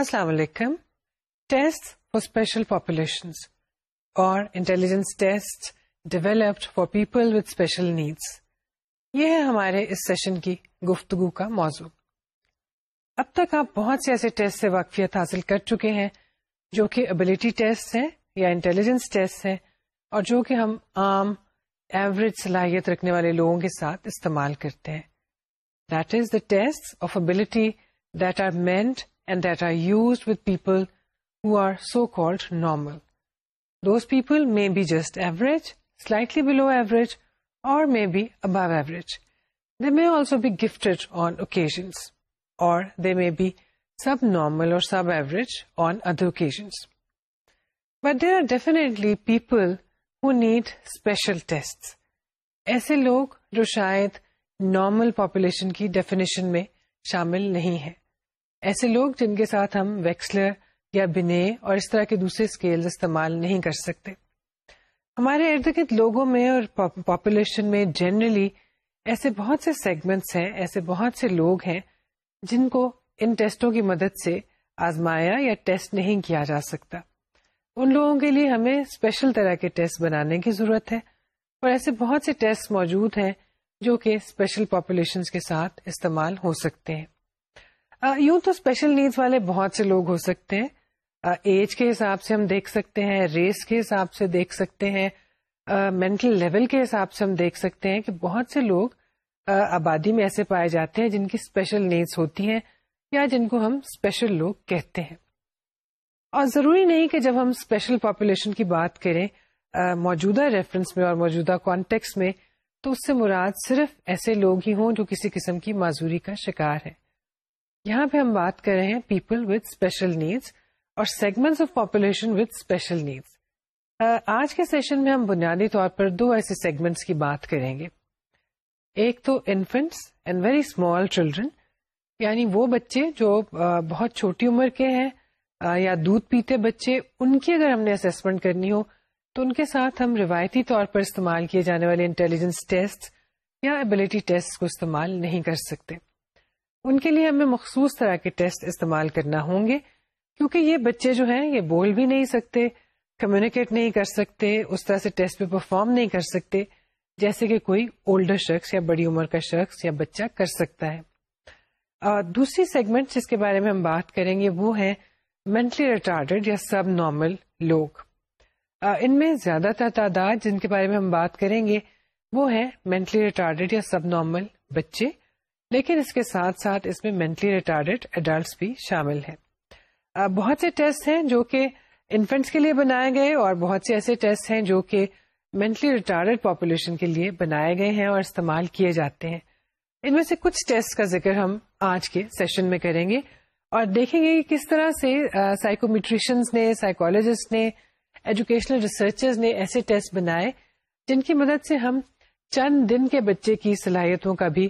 السلام علیکم۔ Test for special population اور intelligence test developed for people with special needs یہ ہے ہمارے اس سیشن کی گفتگو کا موضوع۔ اب تک آپ بہت سے ایسے ٹیسٹ سے واقفیت حاصل کر چکے ہیں جو کہ ابلیٹی ٹیسٹ ہیں یا انٹیلیجنس ٹیسٹ ہیں اور جو کہ ہم عام ایوریج صلاحیت رکھنے والے لوگوں کے ساتھ استعمال کرتے ہیں۔ That is the test of ability that are meant and that are use with people who are so called normal those people may be just average slightly below average or may be above average they may also be gifted on occasions or they may be subnormal or subaverage on other occasions but there are definitely people who need special test ایسے لوگ جو شاید normal population کی definition میں شامل نہیں ہے ایسے لوگ جن کے ساتھ ہم ویکسلر یا بنے اور اس طرح کے دوسرے اسکیل استعمال نہیں کر سکتے۔ ہمارے ارد گرد لوگوں میں اور پاپولیشن میں جنرلی ایسے بہت سے سیگمنٹس ہیں، ایسے بہت سے لوگ ہیں جن کو ان ٹیسٹوں کی مدد سے آزمایا یا ٹیسٹ نہیں کیا جا سکتا۔ ان لوگوں کے لیے ہمیں اسپیشل طرح کے ٹیسٹ بنانے کی ضرورت ہے اور ایسے بہت سے ٹیسٹ موجود ہیں جو کہ اسپیشل پاپولیشن کے ساتھ استعمال ہو سکتے ہیں۔ یوں تو اسپیشل نیڈس والے بہت سے لوگ ہو سکتے ہیں۔ ایج کے حساب سے ہم دیکھ سکتے ہیں ریس کے حساب سے دیکھ سکتے ہیں۔ مینٹل لیول کے حساب سے ہم دیکھ سکتے ہیں کہ بہت سے لوگ آبادی میں ایسے پائے جاتے ہیں جن کی اسپیشل نیڈس ہوتی ہیں یا جن کو ہم اسپیشل لوگ کہتے ہیں۔ اور ضروری نہیں کہ جب ہم اسپیشل پاپولیشن کی بات کریں موجودہ ریفرنس میں اور موجودہ کانٹیکس میں، تو اس سے مراد صرف ایسے لوگ ہی ہوں جو کسی قسم کی معذوری کا شکار ہے یہاں پہ ہم بات کر رہے ہیں پیپل وتھ اسپیشل نیڈس اور segment of population with special needs آج کے سیشن میں ہم بنیادی طور پر دو ایسے سیگمنٹس کی بات کریں گے۔ ایک تو infants and very small children یعنی وہ بچے جو بہت چھوٹی عمر کے ہیں یا دودھ پیتے بچے، ان کی اگر ہم نے اسسمنٹ کرنی ہو، تو ان کے ساتھ ہم روایتی طور پر استعمال کیے جانے والے انٹیلیجنس ٹیسٹ یا ابلیٹی ٹیسٹ کو استعمال نہیں کر سکتے۔ ان کے لیے ہمیں مخصوص طرح کے ٹیسٹ استعمال کرنا ہوں گے، کیونکہ یہ بچے جو ہیں، یہ بول بھی نہیں سکتے کمیونیکیٹ نہیں کر سکتے، اس طرح سے ٹیسٹ پہ پرفارم نہیں کر سکتے، جیسے کہ کوئی اولڈر شخص یا بڑی عمر کا شخص یا بچہ کر سکتا ہے۔ دوسری سیگمنٹ جس کے بارے میں ہم بات کریں گے، وہ ہے مینٹلی ریٹارڈیڈ یا سب نارمل لوگ ان میں زیادہ تر تعداد جن کے بارے میں ہم بات کریں گے، وہ ہے مینٹلی ریٹارڈیڈ یا سب نارمل بچے۔ لیکن اس کے ساتھ ساتھ اس میں مینٹلی ریٹارڈیڈ ایڈلٹس بھی شامل ہیں۔ بہت سے ٹیسٹ ہیں جو کہ انفینٹس کے لیے بنائے گئے اور بہت سے ایسے ٹیسٹ ہیں جو کہ مینٹلی ریٹارڈیڈ پاپولیشن کے لیے بنائے گئے ہیں اور استعمال کیے جاتے ہیں۔ ان میں سے کچھ ٹیسٹ کا ذکر ہم آج کے سیشن میں کریں گے اور دیکھیں گے کہ کس طرح سے سائیکومیٹریشنس نے سائیکولوجسٹ نے ایجوکیشنل ریسرچرز نے ایسے ٹیسٹ بنائے جن کی مدد سے ہم چند دن کے بچے کی صلاحیتوں کا بھی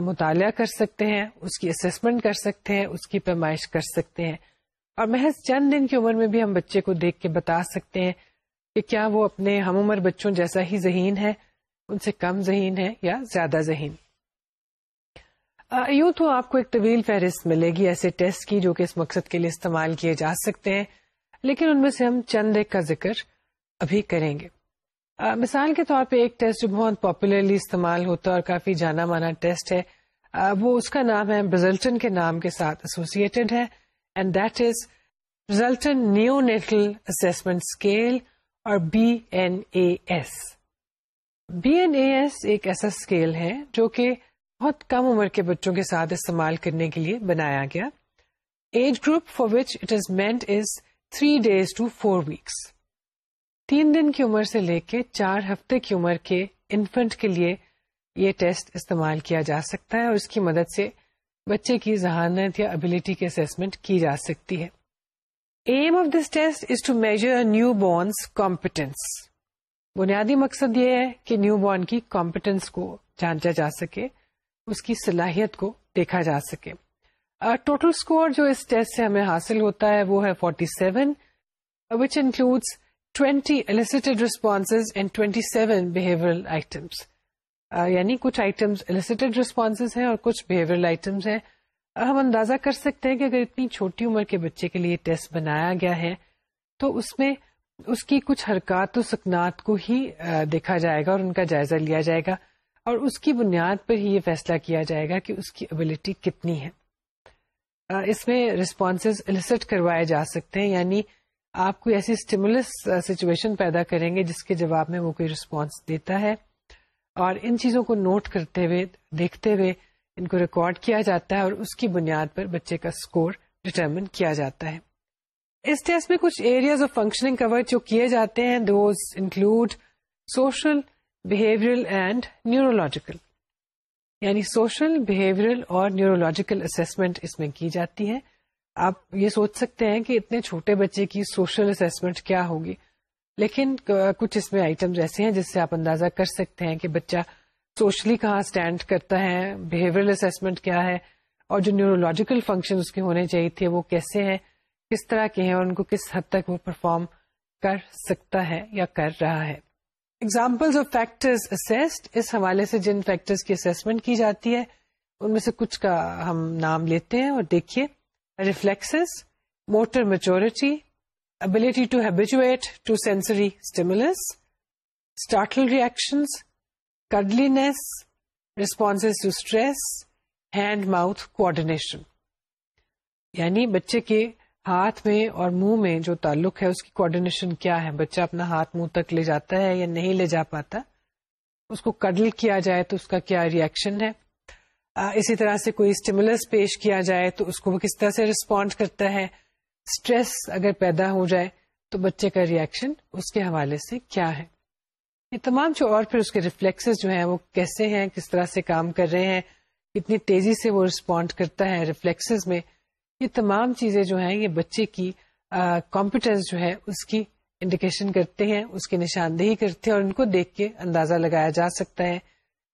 مطالعہ کر سکتے ہیں، اس کی اسسمنٹ کر سکتے ہیں، اس کی پیمائش کر سکتے ہیں۔ اور محض چند دن کی عمر میں بھی ہم بچے کو دیکھ کے بتا سکتے ہیں کہ کیا وہ اپنے ہم عمر بچوں جیسا ہی ذہین ہے، ان سے کم ذہین ہے یا زیادہ ذہین۔ یوں تو آپ کو ایک طویل فہرست ملے گی ایسے ٹیسٹ کی جو کہ اس مقصد کے لیے استعمال کیے جا سکتے ہیں، لیکن ان میں سے ہم چند ایک کا ذکر ابھی کریں گے۔ مثال کے طور پہ ایک ٹیسٹ جو بہت پاپولرلی استعمال ہوتا ہے اور کافی جانا مانا ٹیسٹ ہے وہ اس کا نام ہے برزلٹن کے نام کے ساتھ ایسوسیٹڈ ہے and that is Brazelton neonatal assessment scale اور B N A S B N A S ایک ایسا اسکیل ہے جو کہ بہت کم عمر کے بچوں کے ساتھ استعمال کرنے کے لیے بنایا گیا۔ Age group for which it is meant is three days to four weeks تین دن کی عمر سے لے کے چار ہفتے کی عمر کے انفنٹ کے لیے یہ ٹیسٹ استعمال کیا جا سکتا ہے اور اس کی مدد سے بچے کی ذہانت یا ابلیٹی کی اسسمنٹ کی جا سکتی ہے۔ Aim of this test is to measure newborn's competence بنیادی مقصد یہ ہے کہ نیو بورن کی کمپیٹنس کو جانچا جا سکے، اس کی صلاحیت کو دیکھا جا سکے۔ ٹوٹل اسکور جو اس ٹیسٹ سے ہمیں حاصل ہوتا ہے وہ ہے forty seven which includes 20 elicited responses and 27 behavioral items. Uh, یعنی کچھ آئٹمس elicited responses ہیں اور کچھ behavioral items ہیں ہم اندازہ کر سکتے ہیں کہ اگر اتنی چھوٹی عمر کے بچے کے لیے ٹیسٹ بنایا گیا ہے تو اس میں اس کی کچھ حرکات و سکنات کو ہی دیکھا جائے گا اور ان کا جائزہ لیا جائے گا اور اس کی بنیاد پر ہی یہ فیصلہ کیا جائے گا کہ اس کی ابلٹی کتنی ہے اس میں ریسپانسز السٹ کروائے جا سکتے ہیں یعنی آپ کوئی ایسی اسٹیمولس سچویشن uh, پیدا کریں گے جس کے جواب میں وہ کوئی رسپانس دیتا ہے۔ اور ان چیزوں کو نوٹ کرتے ہوئے، دیکھتے ہوئے ان کو ریکارڈ کیا جاتا ہے اور اس کی بنیاد پر بچے کا اسکور ڈٹرمن کیا جاتا ہے۔ اس ٹیسٹ میں کچھ ایریاز آف فنکشننگ کور جو کیے جاتے ہیں those include social behavioural and neurological یعنی سوشل بہیویئرل اور نیورولوجیکل اسسمنٹ اس میں کی جاتی ہے۔ آپ یہ سوچ سکتے ہیں کہ اتنے چھوٹے بچے کی سوشل اسسمنٹ کیا ہوگی؟ لیکن کچھ اس میں آئٹم ایسے ہیں جس سے آپ اندازہ کر سکتے ہیں کہ بچہ سوشلی کہاں اسٹینڈ کرتا ہے بہیویئر اسسمنٹ کیا ہے، اور جو نیورولوجیکل فنکشن اس کے ہونے چاہیے تھے وہ کیسے ہیں، کس طرح کے ہیں، اور ان کو کس حد تک وہ پرفارم کر سکتا ہے یا کر رہا ہے۔ ایگزامپل آف فیکٹرز اسسڈ اس حوالے سے جن فیکٹرز کی اسسمنٹ کی جاتی ہے، ان میں سے کچھ کا ہم نام لیتے ہیں اور دیکھیے۔ Reflex motor maturity ability to habituate to sensory stimulus startle reactions cuddliness response to stress hand mouth coordination یعنی بچے کے ہاتھ میں اور منہ میں جو تعلق ہے، اس کی کوآڈینیشن کیا ہے؟ بچہ اپنا ہاتھ منہ تک لے جاتا ہے یا نہیں لے جا پاتا؟ اس کو کڈل کیا جائے تو اس کا کیا ریئیکشن ہے؟ اسی طرح سے کوئی اسٹیمولس پیش کیا جائے تو اس کو وہ کس طرح سے ریسپونڈ کرتا ہے؟ اسٹریس اگر پیدا ہو جائے تو بچے کا ریئیکشن اس کے حوالے سے کیا ہے؟ یہ تمام جو اور پھر اس کے ریفلیکس جو ہیں وہ کیسے ہیں؟ کس طرح سے کام کر رہے ہیں؟ کتنی تیزی سے وہ رسپونڈ کرتا ہے ریفلیکس میں؟ یہ تمام چیزیں جو ہیں، یہ بچے کی کمپیٹنس جو ہے، اس کی انڈیکیشن کرتے ہیں، اس کی نشاندہی کرتے ہیں اور ان کو دیکھ کے اندازہ لگایا جا سکتا ہے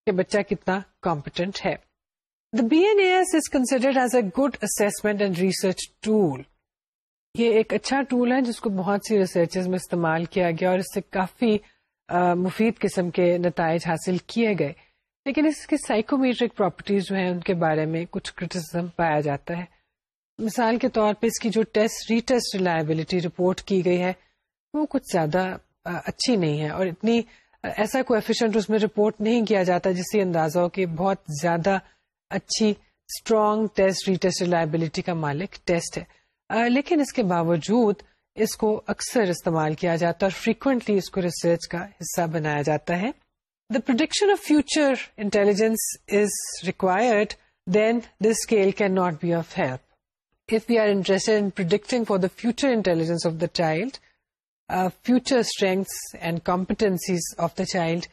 کہ بچہ کتنا کمپیٹنٹ ہے۔ The B N S is considered as a good assessment and research tool یہ ایک اچھا ٹول ہے جس کو بہت سی ریسرچز میں استعمال کیا گیا اور اس سے کافی مفید قسم کے نتائج حاصل کیے گئے۔ لیکن اس کی سائیکومیٹرک پراپرٹیز جو ہیں، ان کے بارے میں کچھ کرٹیسزم پایا جاتا ہے۔ مثال کے طور پہ اس کی جو test retest reliability report کی گئی ہے، وہ کچھ زیادہ اچھی نہیں ہے اور اتنی ایسا کوئی ایفیشنٹ اس میں رپورٹ نہیں کیا جاتا جس سے اندازہ ہو کہ بہت زیادہ اچھی strong test retest reliability کا مالک ٹیسٹ ہے۔ لیکن اس کے باوجود اس کو اکثر استعمال کیا جاتا ہے اور فریکوینٹلی اس کو ریسرچ کا حصہ بنایا جاتا ہے۔ The production of future intelligence is required then this scale cannot be of help if we are interested in predicting for the future intelligence of the child, uh, future strengths and competencies of the child,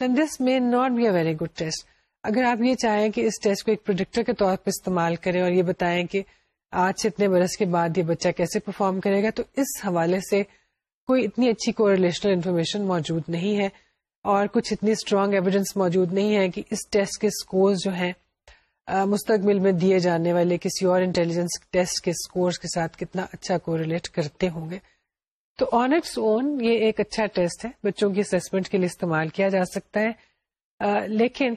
then this may not be a very good test. اگر آپ یہ چاہیں کہ اس test کو ایک predictor کے طور پہ استعمال کریں اور یہ بتائیں کہ آج سے اتنے برس کے بعد یہ بچہ کیسے پرفارم کرے گا، تو اس حوالے سے کوئی اتنی اچھی کو ریلیشنل انفارمیشن موجود نہیں ہے اور کچھ اتنی اسٹرانگ ایویڈینس موجود نہیں ہے کہ اس ٹیسٹ کے اسکورز جو ہیں مستقبل میں دیے جانے والے کسی اور انٹیلیجنس ٹیسٹ کے اسکورس کے ساتھ کتنا اچھا کو ریلیٹ کرتے ہوں گے۔ تو آن اٹس اون یہ ایک اچھا ٹیسٹ ہے، بچوں کی اسسمنٹ کے لیے استعمال کیا جا سکتا ہے۔ لیکن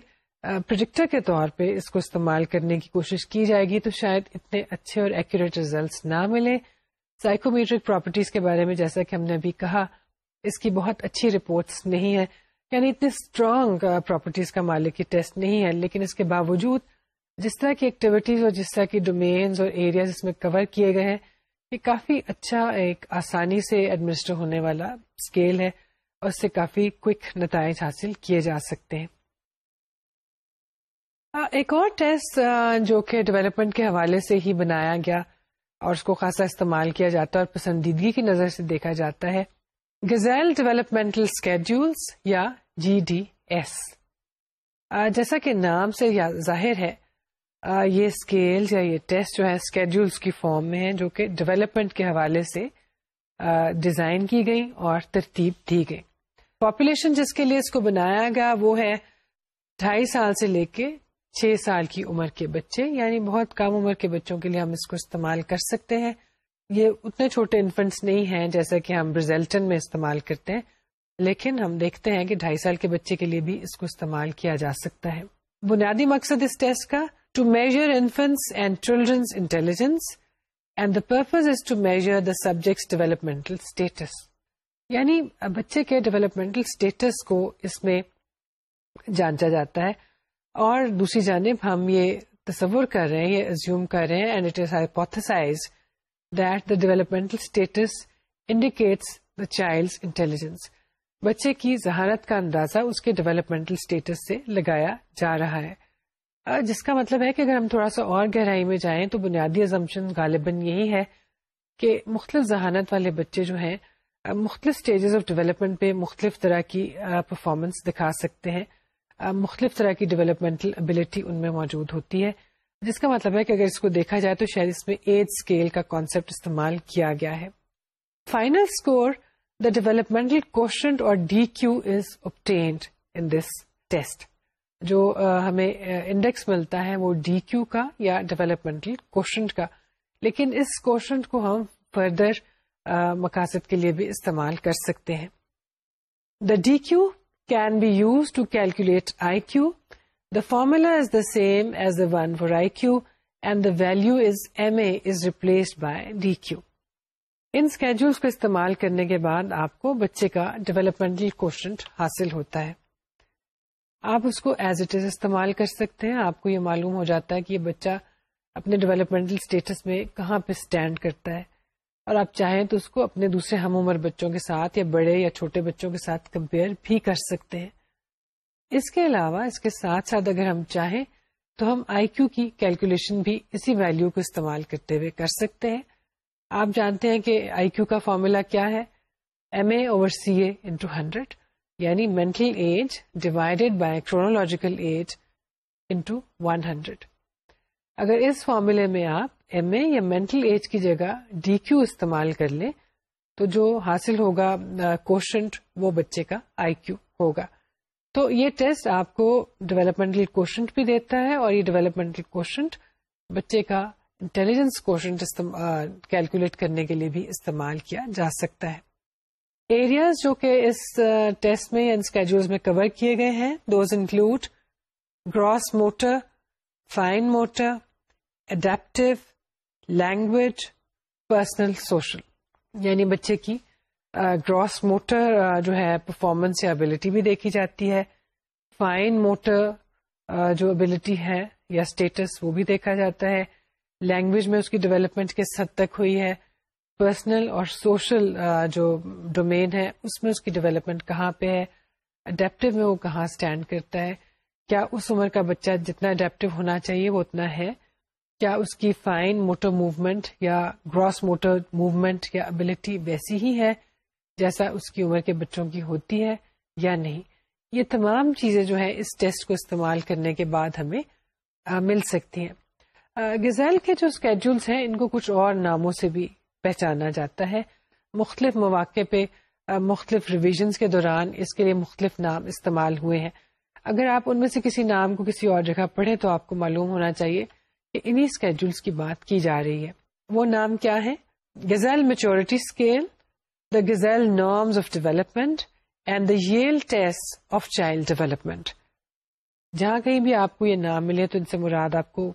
پروجیکٹر کے طور پہ اس کو استعمال کرنے کی کوشش کی جائے گی تو شاید اتنے اچھے اور ایکوریٹ ریزلٹس نہ ملے۔ سائیکومیٹرک پراپرٹیز کے بارے میں جیسا کہ ہم نے ابھی کہا، اس کی بہت اچھی رپورٹس نہیں ہے یعنی اتنی اسٹرانگ پراپرٹیز کا مالک یہ ٹیسٹ نہیں ہے لیکن اس کے باوجود جس طرح کی ایکٹیویٹیز اور جس طرح کی ڈومینز اور ایریاز اس میں کور کیے گئے ہیں، یہ کافی اچھا ایک آسانی سے ایڈمنسٹر ہونے والا اسکیل ہے اور اس سے کافی کوئک نتائج حاصل کیے جا سکتے ہیں۔ ایک اور ٹیسٹ جو کہ ڈیولپمنٹ کے حوالے سے ہی بنایا گیا اور اس کو خاصا استعمال کیا جاتا ہے اور پسندیدگی کی نظر سے دیکھا جاتا ہے، گزیل ڈیولپمنٹل اسکیڈولس یا جی ڈی ایس۔ جیسا کہ نام سے ظاہر ہے یہ اسکیل یا یہ ٹیسٹ جو ہے اسکیڈولس کی فارم میں ہے جو کہ ڈیولپمنٹ کے حوالے سے ڈیزائن کی گئی اور ترتیب دی گئی پاپولیشن جس کے لیے اس کو بنایا گیا وہ ہے ڈھائی سال سے لے کے چھ سال کی عمر کے بچے یعنی بہت کم عمر کے بچوں کے لیے ہم اس کو استعمال کر سکتے ہیں۔ یہ اتنے چھوٹے انفنٹس نہیں ہیں جیسا کہ ہم برزیلٹن میں استعمال کرتے ہیں لیکن ہم دیکھتے ہیں کہ ڈھائی سال کے بچے کے لیے بھی اس کو استعمال کیا جا سکتا ہے۔ بنیادی مقصد اس ٹیسٹ کا to measure infants and children's intelligence, and the purpose is to measure the subject's developmental status. یعنی بچے کے ڈیولپمنٹل اسٹیٹس کو اس میں جانچا جاتا ہے۔ اور دوسری جانب ہم یہ تصور کر رہے ہیں، یہ ازیوم کر رہے ہیں and it is hypothesised that the developmental status indicates the child intelligence بچے کی ذہانت کا اندازہ اس کے ڈیولپمنٹل اسٹیٹس سے لگایا جا رہا ہے۔ جس کا مطلب ہے کہ اگر ہم تھوڑا سا اور گہرائی میں جائیں تو بنیادی ازمپشن غالباً یہی ہے کہ مختلف ذہانت والے بچے جو ہیں، مختلف اسٹیجز آف ڈیولپمنٹ پہ مختلف طرح کی پرفارمنس دکھا سکتے ہیں۔ مختلف طرح کی ڈیولپمنٹل ابلیٹی ان میں موجود ہوتی ہے۔ جس کا مطلب ہے کہ اگر اس کو دیکھا جائے تو شاید اس میں ایج اسکیل کا کانسیپٹ استعمال کیا گیا ہے۔ Final score the developmental quotient اور D Q is obtained in this test جو ہمیں انڈیکس ملتا ہے وہ ڈی کیو کا یا ڈیولپمنٹل کوشچنٹ کا۔ لیکن اس کوشچنٹ کو ہم فردر مقاصد کے لیے بھی استعمال کر سکتے ہیں۔ The D Q can be use to calculate I Q the formula is the same as the one for I Q and the value is M A is replaced by D Q in schedules کو استعمال کرنے کے بعد آپ کو بچے کا developmental کوشچنٹ حاصل ہوتا ہے آپ اس کو ایز اٹ از استعمال کر سکتے ہیں آپ کو یہ معلوم ہو جاتا ہے کہ یہ بچہ اپنے ڈیولپمنٹل اسٹیٹس میں کہاں پہ اسٹینڈ کرتا ہے اور آپ چاہیں تو اس کو اپنے دوسرے ہم عمر بچوں کے ساتھ یا بڑے یا چھوٹے بچوں کے ساتھ کمپیئر بھی کر سکتے ہیں۔ اس کے علاوہ اس کے ساتھ ساتھ اگر ہم چاہیں تو ہم آئی کیو کی کیلکولیشن بھی اسی ویلو کو استعمال کرتے ہوئے کر سکتے ہیں۔ آپ جانتے ہیں کہ آئی کیو کا فارمولا کیا ہے؟ M A over C A into hundred یعنی mental age divided by chronological age into one hundred. اگر اس فارمولے میں آپ ایم اے یا مینٹل ایج کی جگہ ڈی کیو استعمال کر لیں، تو جو حاصل ہوگا کوشنٹ، وہ بچے کا آئی کیو ہوگا۔ تو یہ ٹیسٹ آپ کو ڈیولپمنٹل کوشنٹ بھی دیتا ہے اور یہ ڈیولپمنٹل کوشنٹ بچے کا انٹیلیجنس کوشنٹ کیلکولیٹ کرنے کے لیے بھی استعمال کیا جا سکتا ہے۔ ایریاز جو کہ اس ٹیسٹ میں یا اسکیجول میں کور کیے گئے ہیں، those include gross motor, fine motor adaptive language personal social یعنی بچے کی گراس موٹر جو ہے پرفارمنس یا ابلٹی بھی دیکھی جاتی ہے. فائن موٹر جو ابلٹی ہے یا اسٹیٹس وہ بھی دیکھا جاتا ہے. لینگویج میں اس کی ڈیولپمنٹ کس حد تک ہوئی ہے؟ پرسنل اور سوشل جو ڈومین ہے، اس میں اس کی ڈیولپمنٹ کہاں پہ ہے؟ اڈیپٹیو میں وہ کہاں اسٹینڈ کرتا ہے؟ کیا اس عمر کا بچہ جتنا اڈیپٹیو ہونا چاہیے وہ اتنا ہے؟ کیا اس کی فائن موٹر موومنٹ یا گراس موٹر موومنٹ یا ابلٹی ویسی ہی ہے جیسا اس کی عمر کے بچوں کی ہوتی ہے یا نہیں؟ یہ تمام چیزیں جو ہے اس ٹیسٹ کو استعمال کرنے کے بعد ہمیں مل سکتی ہیں۔ غزیل کے جو اسکیڈولس ہیں، ان کو کچھ اور ناموں سے بھی پہچانا جاتا ہے۔ مختلف مواقع پہ مختلف ریویژنس کے دوران اس کے لیے مختلف نام استعمال ہوئے ہیں۔ اگر آپ ان میں سے کسی نام کو کسی اور جگہ پڑھیں تو آپ کو معلوم ہونا چاہیے۔ انہیں اسکیڈولس کی بات کی جا رہی ہے وہ نام کیا ہے Gesell maturity scale the Gesell norms of development and the Yale test of child development جہاں کہیں بھی آپ کو یہ نام ملے تو ان سے مراد آپ کو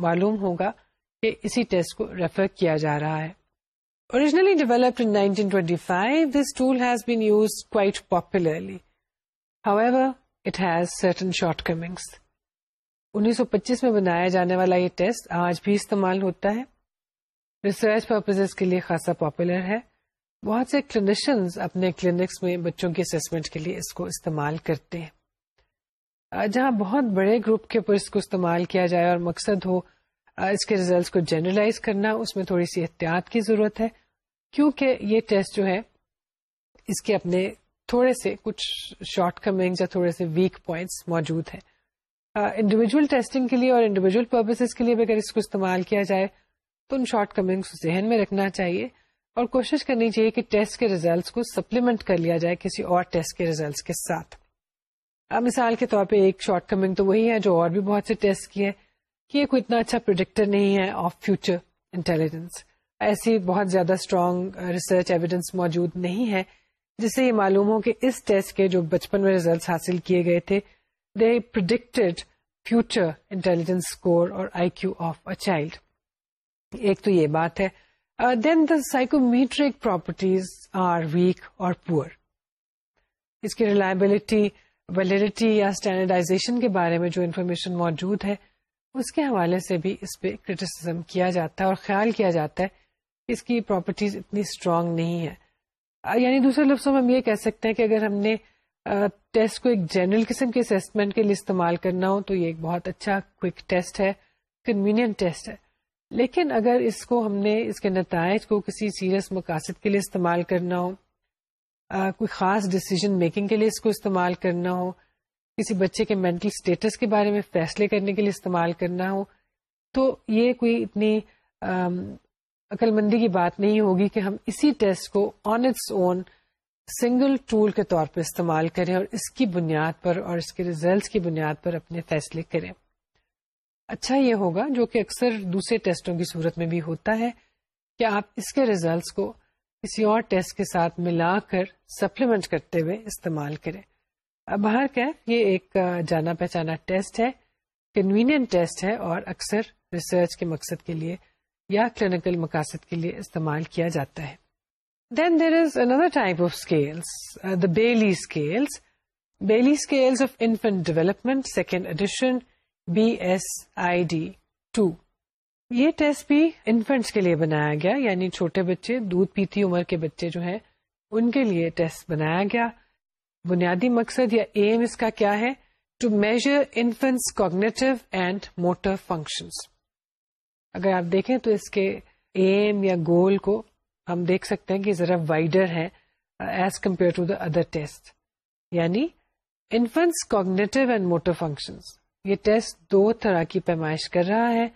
معلوم ہوگا کہ اسی ٹیسٹ کو ریفر کیا جا رہا ہے Originally developed in 1925, this tool has been used quite popularly. However, it has certain shortcomings. انیس سو پچیس میں بنایا جانے والا یہ ٹیسٹ آج بھی استعمال ہوتا ہے۔ ریسرچ پرپز کے لیے خاصا پاپولر ہے۔ بہت سے کلینیشنز اپنے کلینکس میں بچوں کی اسسمنٹ کے لیے اس کو استعمال کرتے ہیں۔ جہاں بہت بڑے گروپ کے اوپر اس کو استعمال کیا جائے اور مقصد ہو، اس کے ریزلٹس کو جنرلائز کرنا، اس میں تھوڑی سی احتیاط کی ضرورت ہے۔ کیونکہ یہ ٹیسٹ جو ہے، اس کے اپنے تھوڑے سے کچھ شارٹ کمنگ یا تھوڑے سے ویک پوائنٹس موجود ہیں۔ انڈیویجل ٹیسٹنگ کے لیے اور انڈیویجل پرپز کے لیے بھی اگر اس کو استعمال کیا جائے تو ان شارٹ کمنگس ذہن میں رکھنا چاہیے اور کوشش کرنی چاہیے کہ ٹیسٹ کے ریزلٹس کو سپلیمنٹ کر لیا جائے کسی اور ٹیسٹ کے ریزلٹس کے ساتھ۔ اب مثال کے طور پہ ایک شارٹ کمنگ تو وہی ہے جو اور بھی بہت سے ٹیسٹ کی ہے کہ یہ کوئی اتنا اچھا پروڈکٹر نہیں ہے آف فیوچر انٹیلیجنس ایسی بہت زیادہ اسٹرانگ ریسرچ ایویڈینس موجود نہیں ہے جس سے یہ معلوم ہو کہ اس ٹیسٹ کے جو بچپن میں ریزلٹس حاصل کیے گئے تھے they predicted future intelligence score or IQ of a child. ایک تو یہ بات ہے then the psychometric properties are weak or poor اس کی ریلائبلٹی ویلڈیٹی یا اسٹینڈرڈائزیشن کے بارے میں جو انفارمیشن موجود ہے اس کے حوالے سے بھی اس پہ کریٹیسم کیا جاتا ہے اور خیال کیا جاتا ہے اس کی پراپرٹیز اتنی اسٹرانگ نہیں ہے یعنی دوسرے لفظوں میں ہم یہ کہہ سکتے ہیں کہ اگر ہم نے ٹیسٹ کو ایک جنرل قسم کے اسسمنٹ کے لیے استعمال کرنا ہو تو یہ ایک بہت اچھا کوئک ٹیسٹ ہے کنوینئنٹ ٹیسٹ ہے۔ لیکن اگر اس کو ہم نے اس کے نتائج کو کسی سیریس مقاصد کے لیے استعمال کرنا ہو آ, کوئی خاص ڈسیزن میکنگ کے لیے اس کو استعمال کرنا ہو کسی بچے کے مینٹل اسٹیٹس کے بارے میں فیصلے کرنے کے لیے استعمال کرنا ہو تو یہ کوئی اتنی عقل مندی کی بات نہیں ہوگی کہ ہم اسی ٹیسٹ کو on its own single tool کے طور پر استعمال کریں اور اس کی بنیاد پر اور اس کے ریزلٹس کی بنیاد پر اپنے فیصلے کریں۔ اچھا یہ ہوگا جو کہ اکثر دوسرے ٹیسٹوں کی صورت میں بھی ہوتا ہے کہ آپ اس کے ریزلٹس کو کسی اور ٹیسٹ کے ساتھ ملا کر سپلیمنٹ کرتے ہوئے استعمال کریں۔ باہر کا یہ ایک جانا پہچانا ٹیسٹ ہے کنوینئنٹ ٹیسٹ ہے اور اکثر ریسرچ کے مقصد کے لیے یا کلینکل مقاصد کے لیے استعمال کیا جاتا ہے۔ Then there is another type of scales the Bayley scales Bayley scales of infant development second edition B S I D two یہ ٹیسٹ بھی انفینٹس کے لیے بنایا گیا یعنی چھوٹے بچے دودھ پیتی عمر کے بچے جو ہیں ان کے لیے ٹیسٹ بنایا گیا بنیادی مقصد یا ایم اس کا کیا ہے to measure infants cognitive and motor functions اگر آپ دیکھیں تو اس کے ایم یا گول کو ہم دیکھ سکتے ہیں کہ ذرا وائڈر ہے as compare to the other test یعنی infants cognitive and motor functions یہ ٹیسٹ دو طرح کی پیمائش کر رہا ہے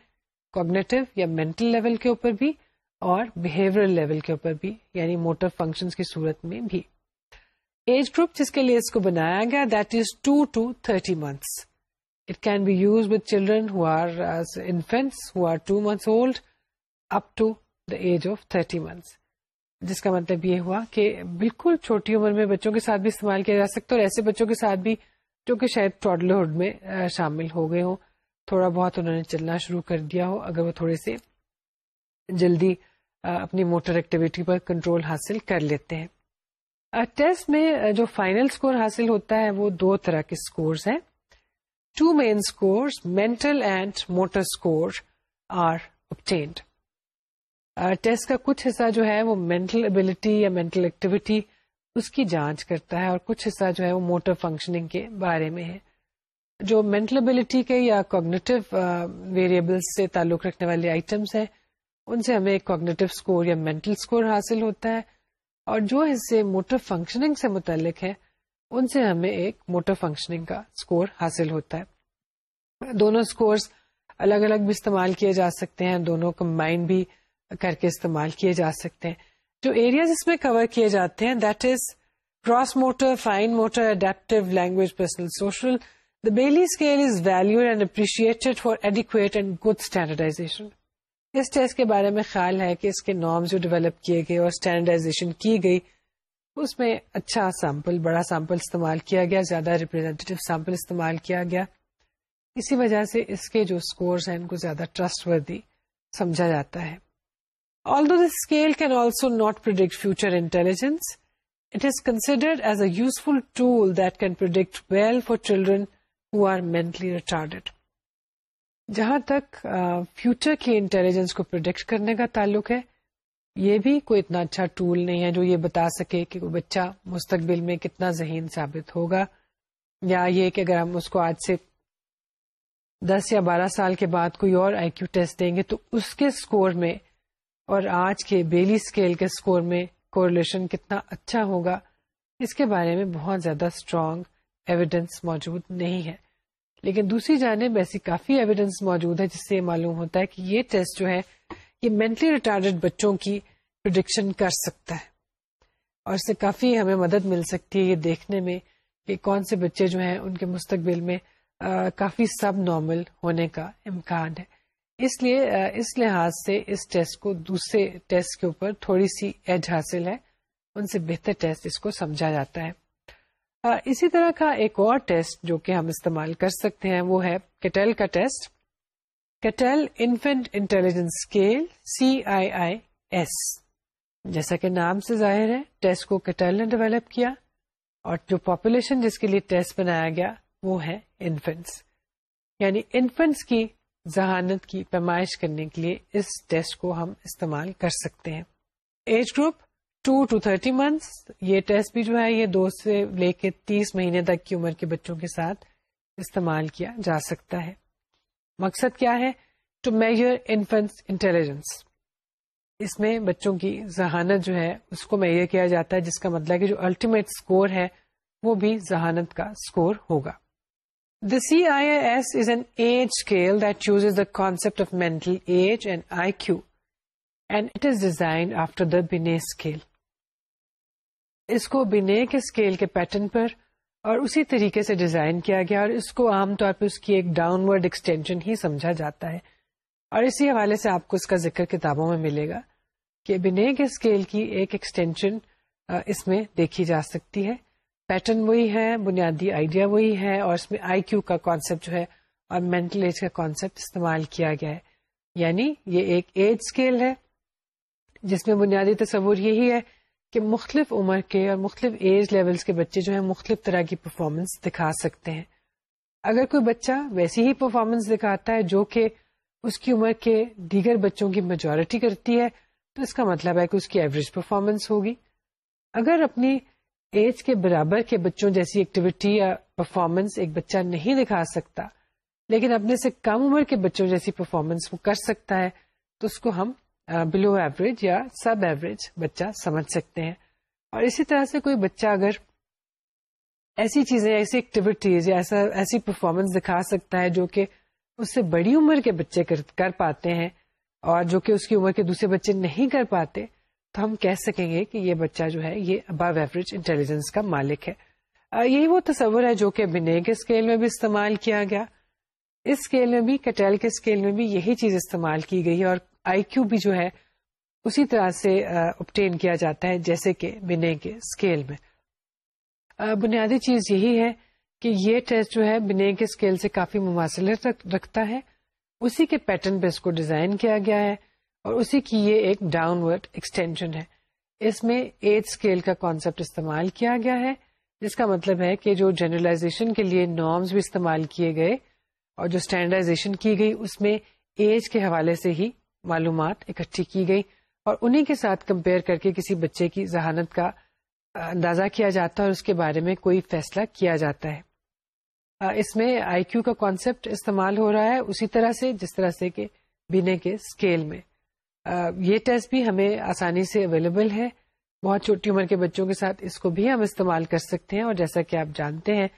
کوگنیٹو یا مینٹل لیول کے اوپر بھی اور بہیورل لیول کے اوپر بھی یعنی موٹر فنکشن کی صورت میں بھی۔ ایج گروپ جس کے لیے اس کو بنایا گیا that is two to thirty months it can be use with children who are infants who are two months old up to the age of thirty months جس کا مطلب یہ ہوا کہ بالکل چھوٹی عمر میں بچوں کے ساتھ بھی استعمال کیا جا سکتا ہے اور ایسے بچوں کے ساتھ بھی جو کہ شاید ٹراڈلہڈ میں شامل ہو گئے ہوں۔ تھوڑا بہت انہوں نے چلنا شروع کر دیا ہو، اگر وہ تھوڑے سے جلدی اپنی موٹر ایکٹیویٹی پر کنٹرول حاصل کر لیتے ہیں۔ ٹیسٹ میں جو فائنل اسکور حاصل ہوتا ہے وہ دو طرح کے اسکورس ہیں۔ Two main scores mental and motor score are obtained test کا کچھ حصہ جو ہے وہ مینٹل ابلٹی یا مینٹل ایکٹیویٹی اس کی جانچ کرتا ہے اور کچھ حصہ جو ہے وہ موٹر فنکشننگ کے بارے میں ہے۔ جو مینٹل ابلٹی کے یا کوگنیٹو ویریبل سے تعلق رکھنے والے آئٹمس ہیں، ان سے ہمیں ایک کوگنیٹو اسکور یا مینٹل اسکور حاصل ہوتا ہے۔ اور جو حصے موٹر فنکشننگ سے متعلق ہے ان سے ہمیں ایک موٹر فنکشننگ کا اسکور حاصل ہوتا ہے۔ دونوں اسکورس الگ الگ بھی استعمال کیے جا سکتے ہیں، دونوں کمبائن بھی کر کے استعمال کیے جا سکتے ہیں۔ جو ایریاز اس میں کور کیے جاتے ہیں that is gross motor fine motor adaptive language personal social the Bayley scale is value and appreciated for adequate and good standardisation us test کے بارے میں خیال ہے کہ اس کے نارمز جو ڈیولپ کیے گئے اور اسٹینڈرڈائزیشن کی گئی، اس میں اچھا سیمپل بڑا سیمپل استعمال کیا گیا، زیادہ ریپرزینٹیو سیمپل استعمال کیا گیا۔ اسی وجہ سے اس کے جو اسکورس ہیں، ان کو زیادہ ٹرسٹ وردی سمجھا جاتا ہے۔ Although the scale can also not predict future intelligence, it is considered as a useful tool that can predict well for children who are mentally retarded. جہاں تک فیوچر کی انٹیلیجنس کو پرڈکٹ کرنے کا تعلق ہے یہ بھی کوئی اتنا اچھا ٹول نہیں ہے جو یہ بتا سکے کہ کوئی بچہ مستقبل میں کتنا ذہین ثابت ہوگا یا یہ کہ اگر ہم اس کو آج سے دس یا بارہ سال کے بعد کوئی اور آئی کیو ٹیسٹ دیں گے تو اس کے اسکور میں اور آج کے بیلی اسکیل کے اسکور میں کوریلیشن کتنا اچھا ہوگا، اس کے بارے میں بہت زیادہ اسٹرانگ ایویڈینس موجود نہیں ہے۔ لیکن دوسری جانب ایسی کافی ایویڈینس موجود ہے جس سے یہ معلوم ہوتا ہے کہ یہ ٹیسٹ جو ہے، یہ مینٹلی ریٹارڈیڈ بچوں کی پروڈکشن کر سکتا ہے۔ اور اس سے کافی ہمیں مدد مل سکتی ہے یہ دیکھنے میں کہ کون سے بچے جو ہیں، ان کے مستقبل میں کافی سب نارمل ہونے کا امکان ہے۔ اس لیے اس لحاظ سے اس ٹیسٹ کو دوسرے ٹیسٹ کے اوپر تھوڑی سی ایج حاصل ہے۔ ان سے بہتر ٹیسٹ اس کو سمجھا جاتا ہے۔ اسی طرح کا ایک اور ٹیسٹ جو کہ ہم استعمال کر سکتے ہیں وہ ہے کیٹل کا test. Cattell infant intelligence scale C I I S جیسا کہ نام سے ظاہر ہے، ٹیسٹ کو کیٹل نے ڈیولپ کیا اور جو پاپولیشن جس کے لیے ٹیسٹ بنایا گیا وہ ہے انفینٹس۔ یعنی انفینٹس کی ذہانت کی پیمائش کرنے کے لیے اس ٹیسٹ کو ہم استعمال کر سکتے ہیں۔ Age group two to thirty months, یہ ٹیسٹ بھی جو ہے یہ دو سے لے کے تیس مہینے تک کی عمر کے بچوں کے ساتھ استعمال کیا جا سکتا ہے۔ مقصد کیا ہے؟ ٹو میجر انفینس انٹیلیجنس اس میں بچوں کی ذہانت جو ہے اس کو میئر کیا جاتا ہے، جس کا مطلب ہے کہ جو الٹیمیٹ اسکور ہے وہ بھی ذہانت کا اسکور ہوگا۔ The C I S is an age scale that choose the concept of mental age and I Q and it is designed after the scale اس کو بنے کے اسکیل کے پیٹرن پر اور اسی طریقے سے ڈیزائن کیا گیا اور اس کو عام طور پہ اس کی ایک ڈاؤن ورڈ ایکسٹینشن ہی سمجھا جاتا ہے اور اسی حوالے سے آپ کو اس کا ذکر کتابوں میں ملے گا کہ بنے کے اسکیل کی ایک ایکسٹینشن اس میں دیکھی جا سکتی ہے پیٹرن وہی ہے، بنیادی آئیڈیا وہی ہے اور اس میں آئی کیو کا کانسیپٹ جو ہے اور مینٹل ایج کا کانسیپٹ استعمال کیا گیا ہے۔ یعنی یہ ایک ایج اسکیل ہے، جس میں بنیادی تصور یہی ہے کہ مختلف عمر کے اور مختلف ایج لیولس کے بچے جو ہیں مختلف طرح کی پرفارمنس دکھا سکتے ہیں۔ اگر کوئی بچہ ویسی ہی پرفارمنس دکھاتا ہے جو کہ اس کی عمر کے دیگر بچوں کی میجورٹی کرتی ہے، تو اس کا مطلب ہے کہ اس کی ایوریج پرفارمنس ہوگی۔ اگر اپنی ایج کے برابر کے بچوں جیسی ایکٹیویٹی یا پرفارمنس ایک بچہ نہیں دکھا سکتا، لیکن اپنے سے کم عمر کے بچوں جیسی پرفارمنس وہ کر سکتا ہے، تو اس کو ہم بلو ایوریج یا سب ایوریج بچہ سمجھ سکتے ہیں۔ اور اسی طرح سے کوئی بچہ اگر ایسی چیزیں، ایسی ایکٹیویٹیز یا ایسا، ایسی پرفارمنس دکھا سکتا ہے جو کہ اس سے بڑی عمر کے بچے کر پاتے ہیں اور جو کہ اس کی عمر کے دوسرے بچے نہیں کر پاتے تو ہم کہہ سکیں گے کہ یہ بچہ جو ہے، یہ ابو ایوریج انٹیلیجنس کا مالک ہے۔ یہی وہ تصور ہے جو کہ بنے کے اسکیل میں بھی استعمال کیا گیا۔ اس اسکیل میں بھی کٹیل کے اسکیل میں بھی یہی چیز استعمال کی گئی ہے اور آئی کیو بھی جو ہے، اسی طرح سے اوپٹین کیا جاتا ہے جیسے کہ بنے کے اسکیل میں۔ بنیادی چیز یہی ہے کہ یہ ٹیسٹ جو ہے بنے کے اسکیل سے کافی مماثلت رکھتا ہے۔ اسی کے پیٹرن پہ اس کو ڈیزائن کیا گیا ہے۔ اور اسی کی یہ ایک ڈاؤن ورڈ ایکسٹینشن ہے۔ اس میں ایج اسکیل کا کانسیپٹ استعمال کیا گیا ہے، جس کا مطلب ہے کہ جو جنرلائزیشن کے لیے نارمز بھی استعمال کیے گئے اور جو اسٹینڈرڈائزیشن کی گئی، اس میں ایج کے حوالے سے ہی معلومات اکٹھی کی گئی اور انہیں کے ساتھ کمپیئر کر کے کسی بچے کی ذہانت کا اندازہ کیا جاتا ہے اور اس کے بارے میں کوئی فیصلہ کیا جاتا ہے۔ اس میں آئی کیو کا کانسیپٹ استعمال ہو رہا ہے اسی طرح سے، جس طرح سے کہ بینے کے اسکیل میں۔ یہ ٹیسٹ بھی ہمیں آسانی سے اویلیبل ہے۔ بہت چھوٹی عمر کے بچوں کے ساتھ اس کو بھی ہم استعمال کر سکتے ہیں اور جیسا کہ آپ جانتے ہیں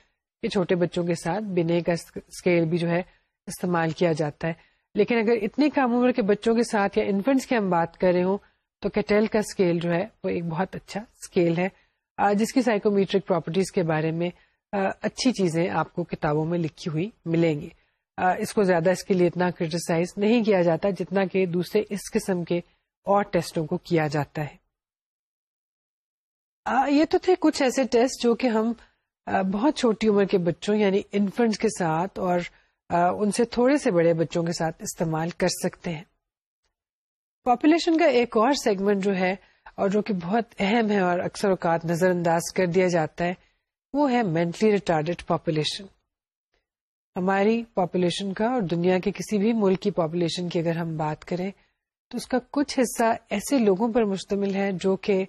کہ چھوٹے بچوں کے ساتھ بینے کا اسکیل بھی جو ہے استعمال کیا جاتا ہے۔ لیکن اگر اتنی کم عمر کے بچوں کے ساتھ یا انفنٹس کی ہم بات کر رہے ہوں تو کیٹیل کا اسکیل جو ہے وہ ایک بہت اچھا اسکیل ہے۔ جس کی سائیکومیٹرک پراپرٹیز کے بارے میں اچھی چیزیں آپ کو کتابوں میں لکھی ہوئی ملیں گی۔ اس کو زیادہ اس کے لیے اتنا کرٹیسائز نہیں کیا جاتا جتنا کہ دوسرے اس قسم کے اور ٹیسٹوں کو کیا جاتا ہے۔ یہ تو تھے کچھ ایسے ٹیسٹ جو کہ ہم بہت چھوٹی عمر کے بچوں یعنی انفنٹس کے ساتھ اور ان سے تھوڑے سے بڑے بچوں کے ساتھ استعمال کر سکتے ہیں۔ پاپولیشن کا ایک اور سیگمنٹ جو ہے اور جو کہ بہت اہم ہے اور اکثر اوقات نظر انداز کر دیا جاتا ہے، وہ ہے مینٹلی ریٹارڈیڈ پاپولیشن ہماری پاپولیشن کا اور دنیا کے کسی بھی ملک کی پاپولیشن کی اگر ہم بات کریں، تو اس کا کچھ حصہ ایسے لوگوں پر مشتمل ہے جو کہ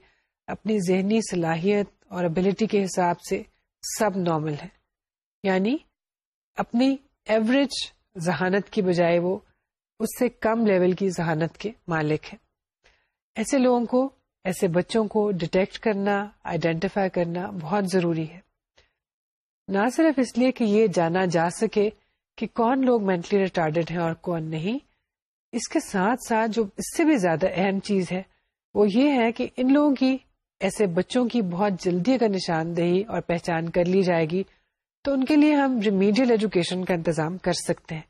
اپنی ذہنی صلاحیت اور ابلٹی کے حساب سے سب نارمل ہے یعنی اپنی ایوریج ذہانت کی بجائے وہ اس سے کم لیول کی ذہانت کے مالک ہیں۔ ایسے لوگوں کو، ایسے بچوں کو ڈیٹیکٹ کرنا آئیڈینٹیفائی کرنا بہت ضروری ہے۔ نہ صرف اس لیے کہ یہ جانا جا سکے کہ کون لوگ مینٹلی ریٹارڈیڈ ہیں اور کون نہیں، اس کے ساتھ ساتھ جو اس سے بھی زیادہ اہم چیز ہے، وہ یہ ہے کہ ان لوگوں کی، ایسے بچوں کی بہت جلدی کا نشاندہی اور پہچان کر لی جائے گی، تو ان کے لیے ہم ریمیڈیل ایجوکیشن کا انتظام کر سکتے ہیں۔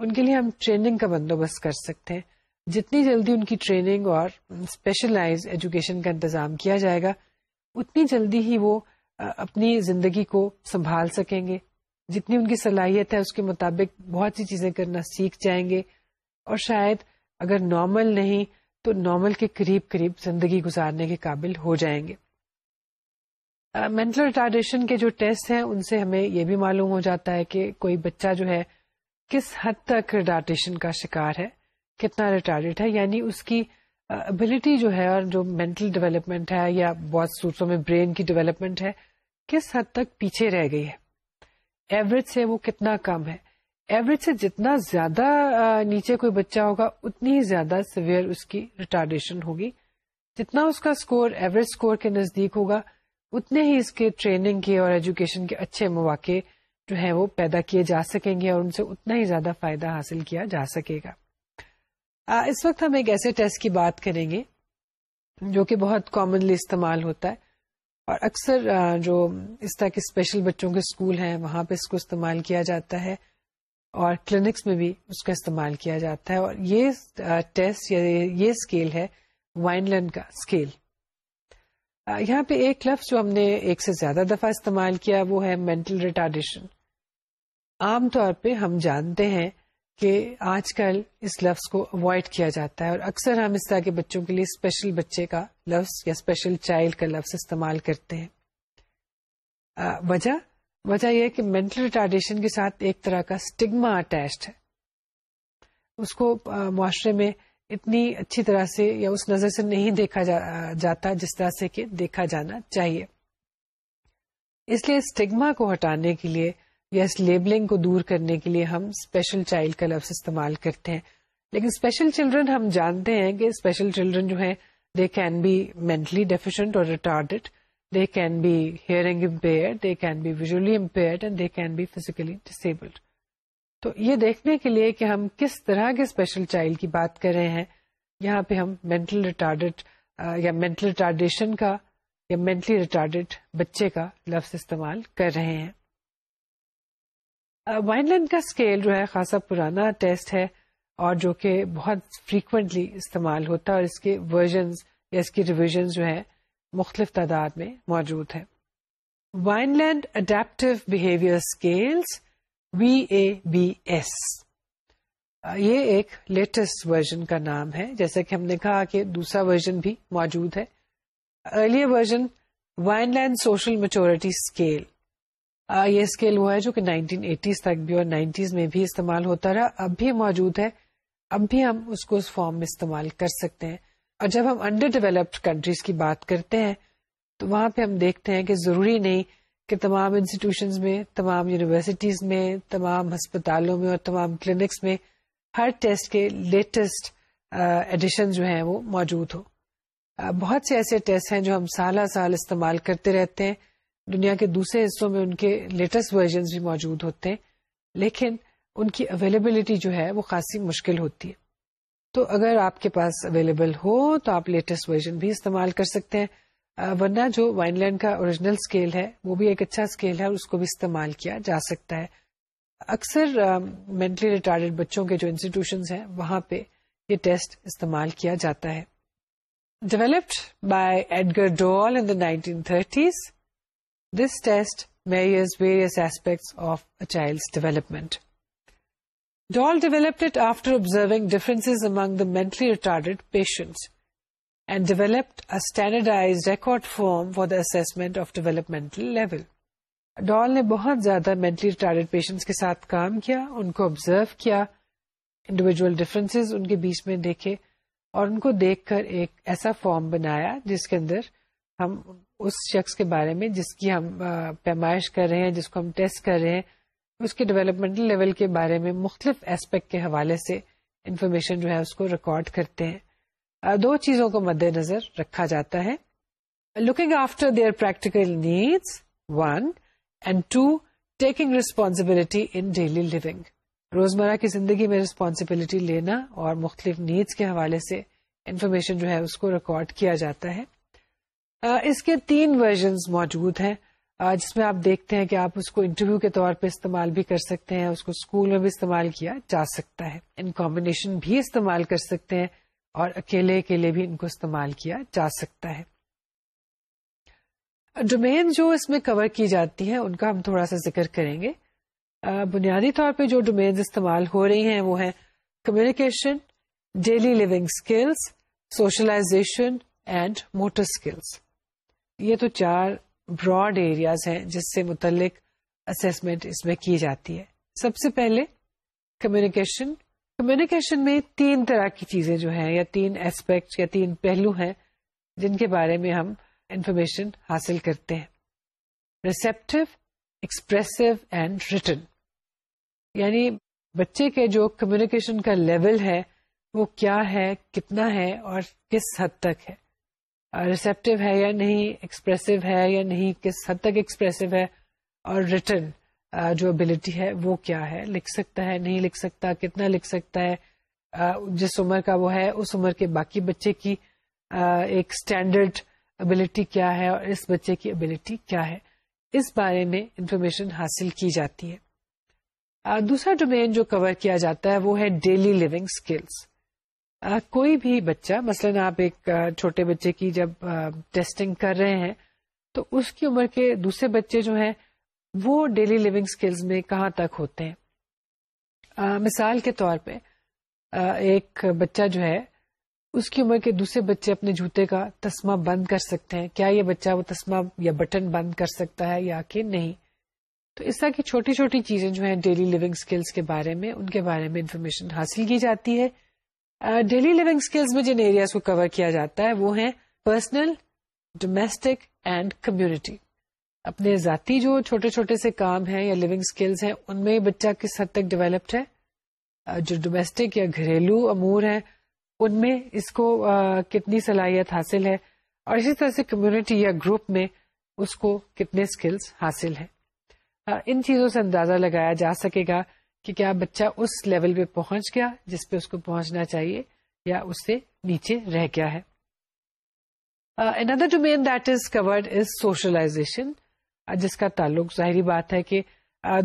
ان کے لیے ہم ٹریننگ کا بندوبست کر سکتے ہیں۔ جتنی جلدی ان کی ٹریننگ اور اسپیشلائز ایجوکیشن کا انتظام کیا جائے گا، اتنی جلدی ہی وہ اپنی زندگی کو سنبھال سکیں گے۔ جتنی ان کی صلاحیت ہے، اس کے مطابق بہت سی چیزیں کرنا سیکھ جائیں گے۔ اور شاید اگر نارمل نہیں، تو نارمل کے قریب قریب زندگی گزارنے کے قابل ہو جائیں گے۔ مینٹل ریٹارڈیشن کے جو ٹیسٹ ہیں، ان سے ہمیں یہ بھی معلوم ہو جاتا ہے کہ کوئی بچہ جو ہے، کس حد تک ریٹارڈیشن کا شکار ہے، کتنا ریٹارڈیڈ ہے۔ یعنی اس کی ابلٹی جو ہے، اور جو مینٹل ڈیولپمنٹ ہے، یا بہت سوچوں میں برین کی ڈیولپمنٹ ہے کس حد تک پیچھے رہ گئی ہے؟ ایوریج سے وہ کتنا کم ہے؟ ایوریج سے جتنا زیادہ نیچے کوئی بچہ ہوگا، اتنی ہی زیادہ سویئر اس کی ریٹارڈیشن ہوگی۔ جتنا اس کا اسکور ایوریج اسکور کے نزدیک ہوگا، اتنے ہی اس کے ٹریننگ کے اور ایجوکیشن کے اچھے مواقع جو ہے وہ پیدا کیے جا سکیں گے اور ان سے اتنا ہی زیادہ فائدہ حاصل کیا جا سکے گا۔ اس وقت ہم ایک ایسے ٹیسٹ کی بات کریں گے جو کہ بہت کامنلی استعمال ہوتا ہے۔ اور اکثر جو اس طرح کے اسپیشل بچوں کے اسکول ہیں، وہاں پہ اس کو استعمال کیا جاتا ہے اور کلینکس میں بھی اس کا استعمال کیا جاتا ہے اور یہ ٹیسٹ یا یہ اسکیل ہے وائن لینڈ کا اسکیل یہاں پہ ایک لفظ جو ہم نے ایک سے زیادہ دفعہ استعمال کیا، وہ ہے مینٹل ریٹارڈیشن عام طور پہ ہم جانتے ہیں کہ آج کل اس لفظ کو اوائڈ کیا جاتا ہے اور اکثر ہم اس طرح کے بچوں کے لیے اسپیشل بچے کا لفظ یا اسپیشل چائلڈ کا لفظ استعمال کرتے ہیں۔ وجہ؟ وجہ یہ کہ مینٹل ریٹارڈیشن کے ساتھ ایک طرح کا اسٹگما اٹیچڈ ہے۔ اس کو معاشرے میں اتنی اچھی طرح سے یا اس نظر سے نہیں دیکھا جا, جاتا جس طرح سے کہ دیکھا جانا چاہیے۔ اس لیے اسٹگما کو ہٹانے کے لیے یا اس لیبلنگ کو دور کرنے کے لیے ہم اسپیشل چائلڈ کا لفظ استعمال کرتے ہیں۔ لیکن اسپیشل چلڈرن ہم جانتے ہیں کہ اسپیشل چلڈرن جو ہے they can be mentally deficient or retarded they can be hearing impair they can be visually impaired and they can be physically disabled تو یہ دیکھنے کے لیے کہ ہم کس طرح کے اسپیشل چائلڈ کی بات کر رہے ہیں۔ یہاں پہ ہم مینٹل ریٹارڈیڈ یا مینٹل ریٹارڈیشن کا یا مینٹلی ریٹارڈیڈ بچے کا لفظ استعمال کر رہے ہیں۔ وائن لینڈ کا اسکیل جو ہے خاصا پرانا ٹیسٹ ہے اور جو کہ بہت فریکوینٹلی استعمال ہوتا ہے اور اس کے ورژنز یا اس کی ریویژن جو ہے مختلف تعداد میں موجود ہے Vineland adaptive behaviour scales V A B S. یہ ایک لیٹسٹ ورژن کا نام ہے۔ جیسا کہ ہم نے کہا کہ دوسرا ورژن بھی موجود ہے۔ Earlier version Vineland social maturity scale یہ اسکیل وہ ہے جو کہ نائنٹین ایٹیز تک بھی اور نائنٹیز میں بھی استعمال ہوتا رہا، اب بھی موجود ہے، اب بھی ہم اس کو اس فارم میں استعمال کر سکتے ہیں۔ اور جب ہم انڈر ڈیولپڈ کنٹریز کی بات کرتے ہیں، تو وہاں پہ ہم دیکھتے ہیں کہ ضروری نہیں کہ تمام انسٹیٹیوشنز میں، تمام یونیورسٹیز میں، تمام ہسپتالوں میں اور تمام کلینکس میں ہر ٹیسٹ کے لیٹسٹ ایڈیشن جو ہیں وہ موجود ہو بہت سے ایسے ٹیسٹ ہیں جو ہم سالہ سال استعمال کرتے رہتے ہیں۔ دنیا کے دوسرے حصوں میں ان کے لیٹسٹ ورژن بھی موجود ہوتے ہیں، لیکن ان کی اویلیبلٹی جو ہے وہ خاصی مشکل ہوتی ہے۔ تو اگر آپ کے پاس اویلیبل ہو تو آپ لیٹسٹ ورژن بھی استعمال کر سکتے ہیں۔ ورنہ جو وائن لینڈ کا اوریجنل اسکیل ہے، وہ بھی ایک اچھا اسکیل ہے اور اس کو بھی استعمال کیا جا سکتا ہے۔ اکثر مینٹلی ریٹارڈیڈ بچوں کے جو انسٹیٹیوشنز ہیں، وہاں پہ یہ ٹیسٹ استعمال کیا جاتا ہے۔ Developed by Edgar Doll in the nineteen thirties This test measures various aspects of a child's development. Dahl developed it after observing differences among the mentally retarded patients and developed a standardized record form for the assessment of developmental level. ڈال نے بہت زیادہ mentally retarded patients کے ساتھ کام کیا ان کو آبزرو کیا انڈیویجل ڈفرینسز ان کے بیچ میں دیکھے اور ان کو دیکھ کر ایک ایسا فارم بنایا جس کے اندر ہم اس شخص کے بارے میں جس کی ہم پیمائش کر رہے ہیں، جس کو ہم ٹیسٹ کر رہے ہیں، اس کے ڈیولپمنٹل لیول کے بارے میں مختلف اسپیکٹ کے حوالے سے انفارمیشن جو ہے اس کو ریکارڈ کرتے ہیں۔ دو چیزوں کو مد نظر رکھا جاتا ہے۔ Looking after their practical needs one and two taking responsibility in daily living روزمرہ کی زندگی میں ریسپانسبلٹی لینا اور مختلف نیڈس کے حوالے سے انفارمیشن جو ہے اس کو ریکارڈ کیا جاتا ہے۔ اس کے تین ورژنز موجود ہیں۔ جس میں آپ دیکھتے ہیں کہ آپ اس کو انٹرویو کے طور پہ استعمال بھی کر سکتے ہیں، اس کو اسکول میں بھی استعمال کیا جا سکتا ہے۔ ان کمبینیشن بھی استعمال کر سکتے ہیں اور اکیلے اکیلے بھی ان کو استعمال کیا جا سکتا ہے۔ ڈومین جو اس میں کور کی جاتی ہیں، ان کا ہم تھوڑا سا ذکر کریں گے۔ بنیادی طور پہ جو ڈومینز استعمال ہو رہی ہیں، وہ ہیں communication daily living skills socialization and motor skills یہ تو چار براڈ ایریاز ہیں جس سے متعلق اسسمنٹ اس میں کی جاتی ہے۔ سب سے پہلے کمیونیکیشن کمیونیکیشن میں تین طرح کی چیزیں جو ہیں یا تین ایسپیکٹ یا تین پہلو ہیں جن کے بارے میں ہم انفارمیشن حاصل کرتے ہیں۔ ریسپٹیو ایکسپریسو اینڈ ریٹن یعنی بچے کے جو کمیونیکیشن کا لیول ہے وہ کیا ہے، کتنا ہے اور کس حد تک ہے۔ ریسپٹیو ہے یا نہیں ایکسپریسو ہے یا نہیں، کس حد تک ایکسپریسو ہے اور ریٹرن جو ابلٹی ہے وہ کیا ہے؟ لکھ سکتا ہے، نہیں لکھ سکتا، کتنا لکھ سکتا ہے؟ جس عمر کا وہ ہے، اس عمر کے باقی بچے کی ایک اسٹینڈرڈ ابلٹی کیا ہے اور اس بچے کی ابلٹی کیا ہے؟ اس بارے میں انفارمیشن حاصل کی جاتی ہے۔ دوسرا ڈومین جو کور کیا جاتا ہے وہ ہے ڈیلی لیونگ اسکلس کوئی بھی بچہ، مثلا آپ ایک چھوٹے بچے کی جب ٹیسٹنگ کر رہے ہیں، تو اس کی عمر کے دوسرے بچے جو ہیں، وہ ڈیلی لیونگ اسکلز میں کہاں تک ہوتے ہیں؟ مثال کے طور پہ ایک بچہ جو ہے، اس کی عمر کے دوسرے بچے اپنے جوتے کا تسمہ بند کر سکتے ہیں۔ کیا یہ بچہ وہ تسمہ یا بٹن بند کر سکتا ہے یا کہ نہیں؟ تو اس طرح کی چھوٹی چھوٹی چیزیں جو ہیں ڈیلی لیونگ اسکلس کے بارے میں، ان کے بارے میں انفارمیشن حاصل کی جاتی ہے۔ ڈیلی لیونگ اسکلس میں جن ایریاز کو کور کیا جاتا ہے، وہ ہیں پرسنل ڈومیسٹک اینڈ کمیونٹی اپنے ذاتی جو چھوٹے چھوٹے سے کام ہیں یا لیونگ اسکلس ہیں، ان میں بچہ کس حد تک ڈیولپڈ ہے؟ جو ڈومیسٹک یا گھریلو امور ہیں، ان میں اس کو کتنی صلاحیت حاصل ہے؟ اور اسی طرح سے کمیونٹی یا گروپ میں اس کو کتنے اسکلس حاصل ہیں؟ ان چیزوں سے اندازہ لگایا جا سکے گا۔ کہ کیا بچہ اس لیول پہ پہنچ گیا جس پہ اس کو پہنچنا چاہیے یا اس سے نیچے رہ گیا ہے۔ اندر domain that is covered is socialization جس کا تعلق ظاہری بات ہے کہ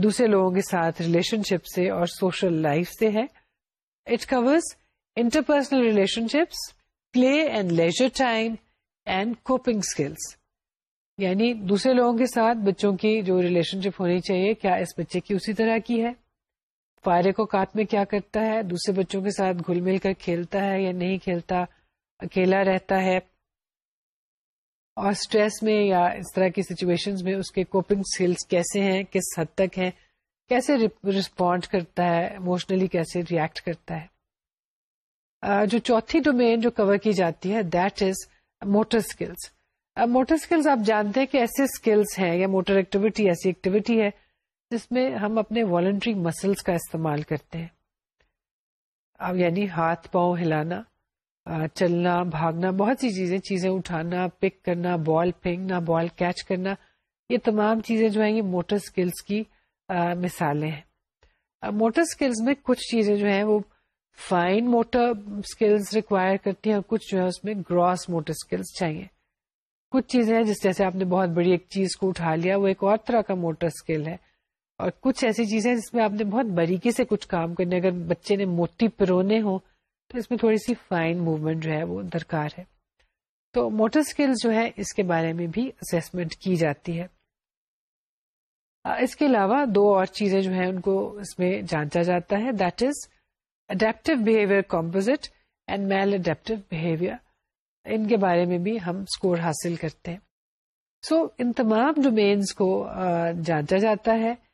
دوسرے لوگوں کے ساتھ ریلیشن شپ سے اور سوشل لائف سے ہے۔ It covers interpersonal relationships play and leisure time and coping skills یعنی دوسرے لوگوں کے ساتھ بچوں کی جو ریلیشن شپ ہونی چاہیے، کیا اس بچے کی اسی طرح کی ہے؟ پائرے کو کات میں کیا کرتا ہے؟ دوسرے بچوں کے ساتھ گھل مل کر کھیلتا ہے یا نہیں کھیلتا؟ اکیلا رہتا ہے اور اسٹریس میں یا اس طرح کی سچویشن میں اس کے کوپنگ اسکلس کیسے ہیں؟ کس حد تک ہیں؟ کیسے رسپونڈ کرتا ہے؟ اموشنلی کیسے ریئیکٹ کرتا ہے؟ جو چوتھی ڈومین جو کور کی جاتی ہے that is motor skills motor skills آپ جانتے ہیں کہ ایسے اسکلس ہیں یا موٹر ایکٹیویٹی ایسی ایکٹیویٹی ہے جس میں ہم اپنے والنٹری مسلس کا استعمال کرتے ہیں۔ اب یعنی ہاتھ پاؤں ہلانا چلنا، بھاگنا، بہت سی چیزیں چیزیں اٹھانا پک کرنا بال پھینکنا بال کیچ کرنا، یہ تمام چیزیں جو ہیں، یہ موٹر اسکلس کی مثالیں ہیں۔ موٹر اسکلس میں کچھ چیزیں جو ہیں، وہ فائن موٹر اسکلس ریکوائر کرتی ہیں اور کچھ جو ہے اس میں گراس موٹر اسکلس چاہیے۔ کچھ چیزیں ہیں جس جیسے آپ نے بہت بڑی ایک چیز کو اٹھا لیا، وہ ایک اور طرح کا موٹر اسکل ہے۔ اور کچھ ایسی چیزیں جس میں آپ نے بہت باریکی سے کچھ کام کرنے اگر بچے نے موٹی پرونے ہوں تو اس میں تھوڑی سی فائن موومنٹ جو ہے وہ درکار ہے۔ تو موٹر اسکلز جو ہے اس کے بارے میں بھی اسسمنٹ کی جاتی ہے۔ اس کے علاوہ دو اور چیزیں جو ہیں ان کو اس میں جانچا جاتا ہے۔ That is adaptive behaviour composite and maladaptive behaviour ان کے بارے میں بھی ہم اسکور حاصل کرتے ہیں۔ سو so, ان تمام ڈومینس کو جانچا جاتا ہے۔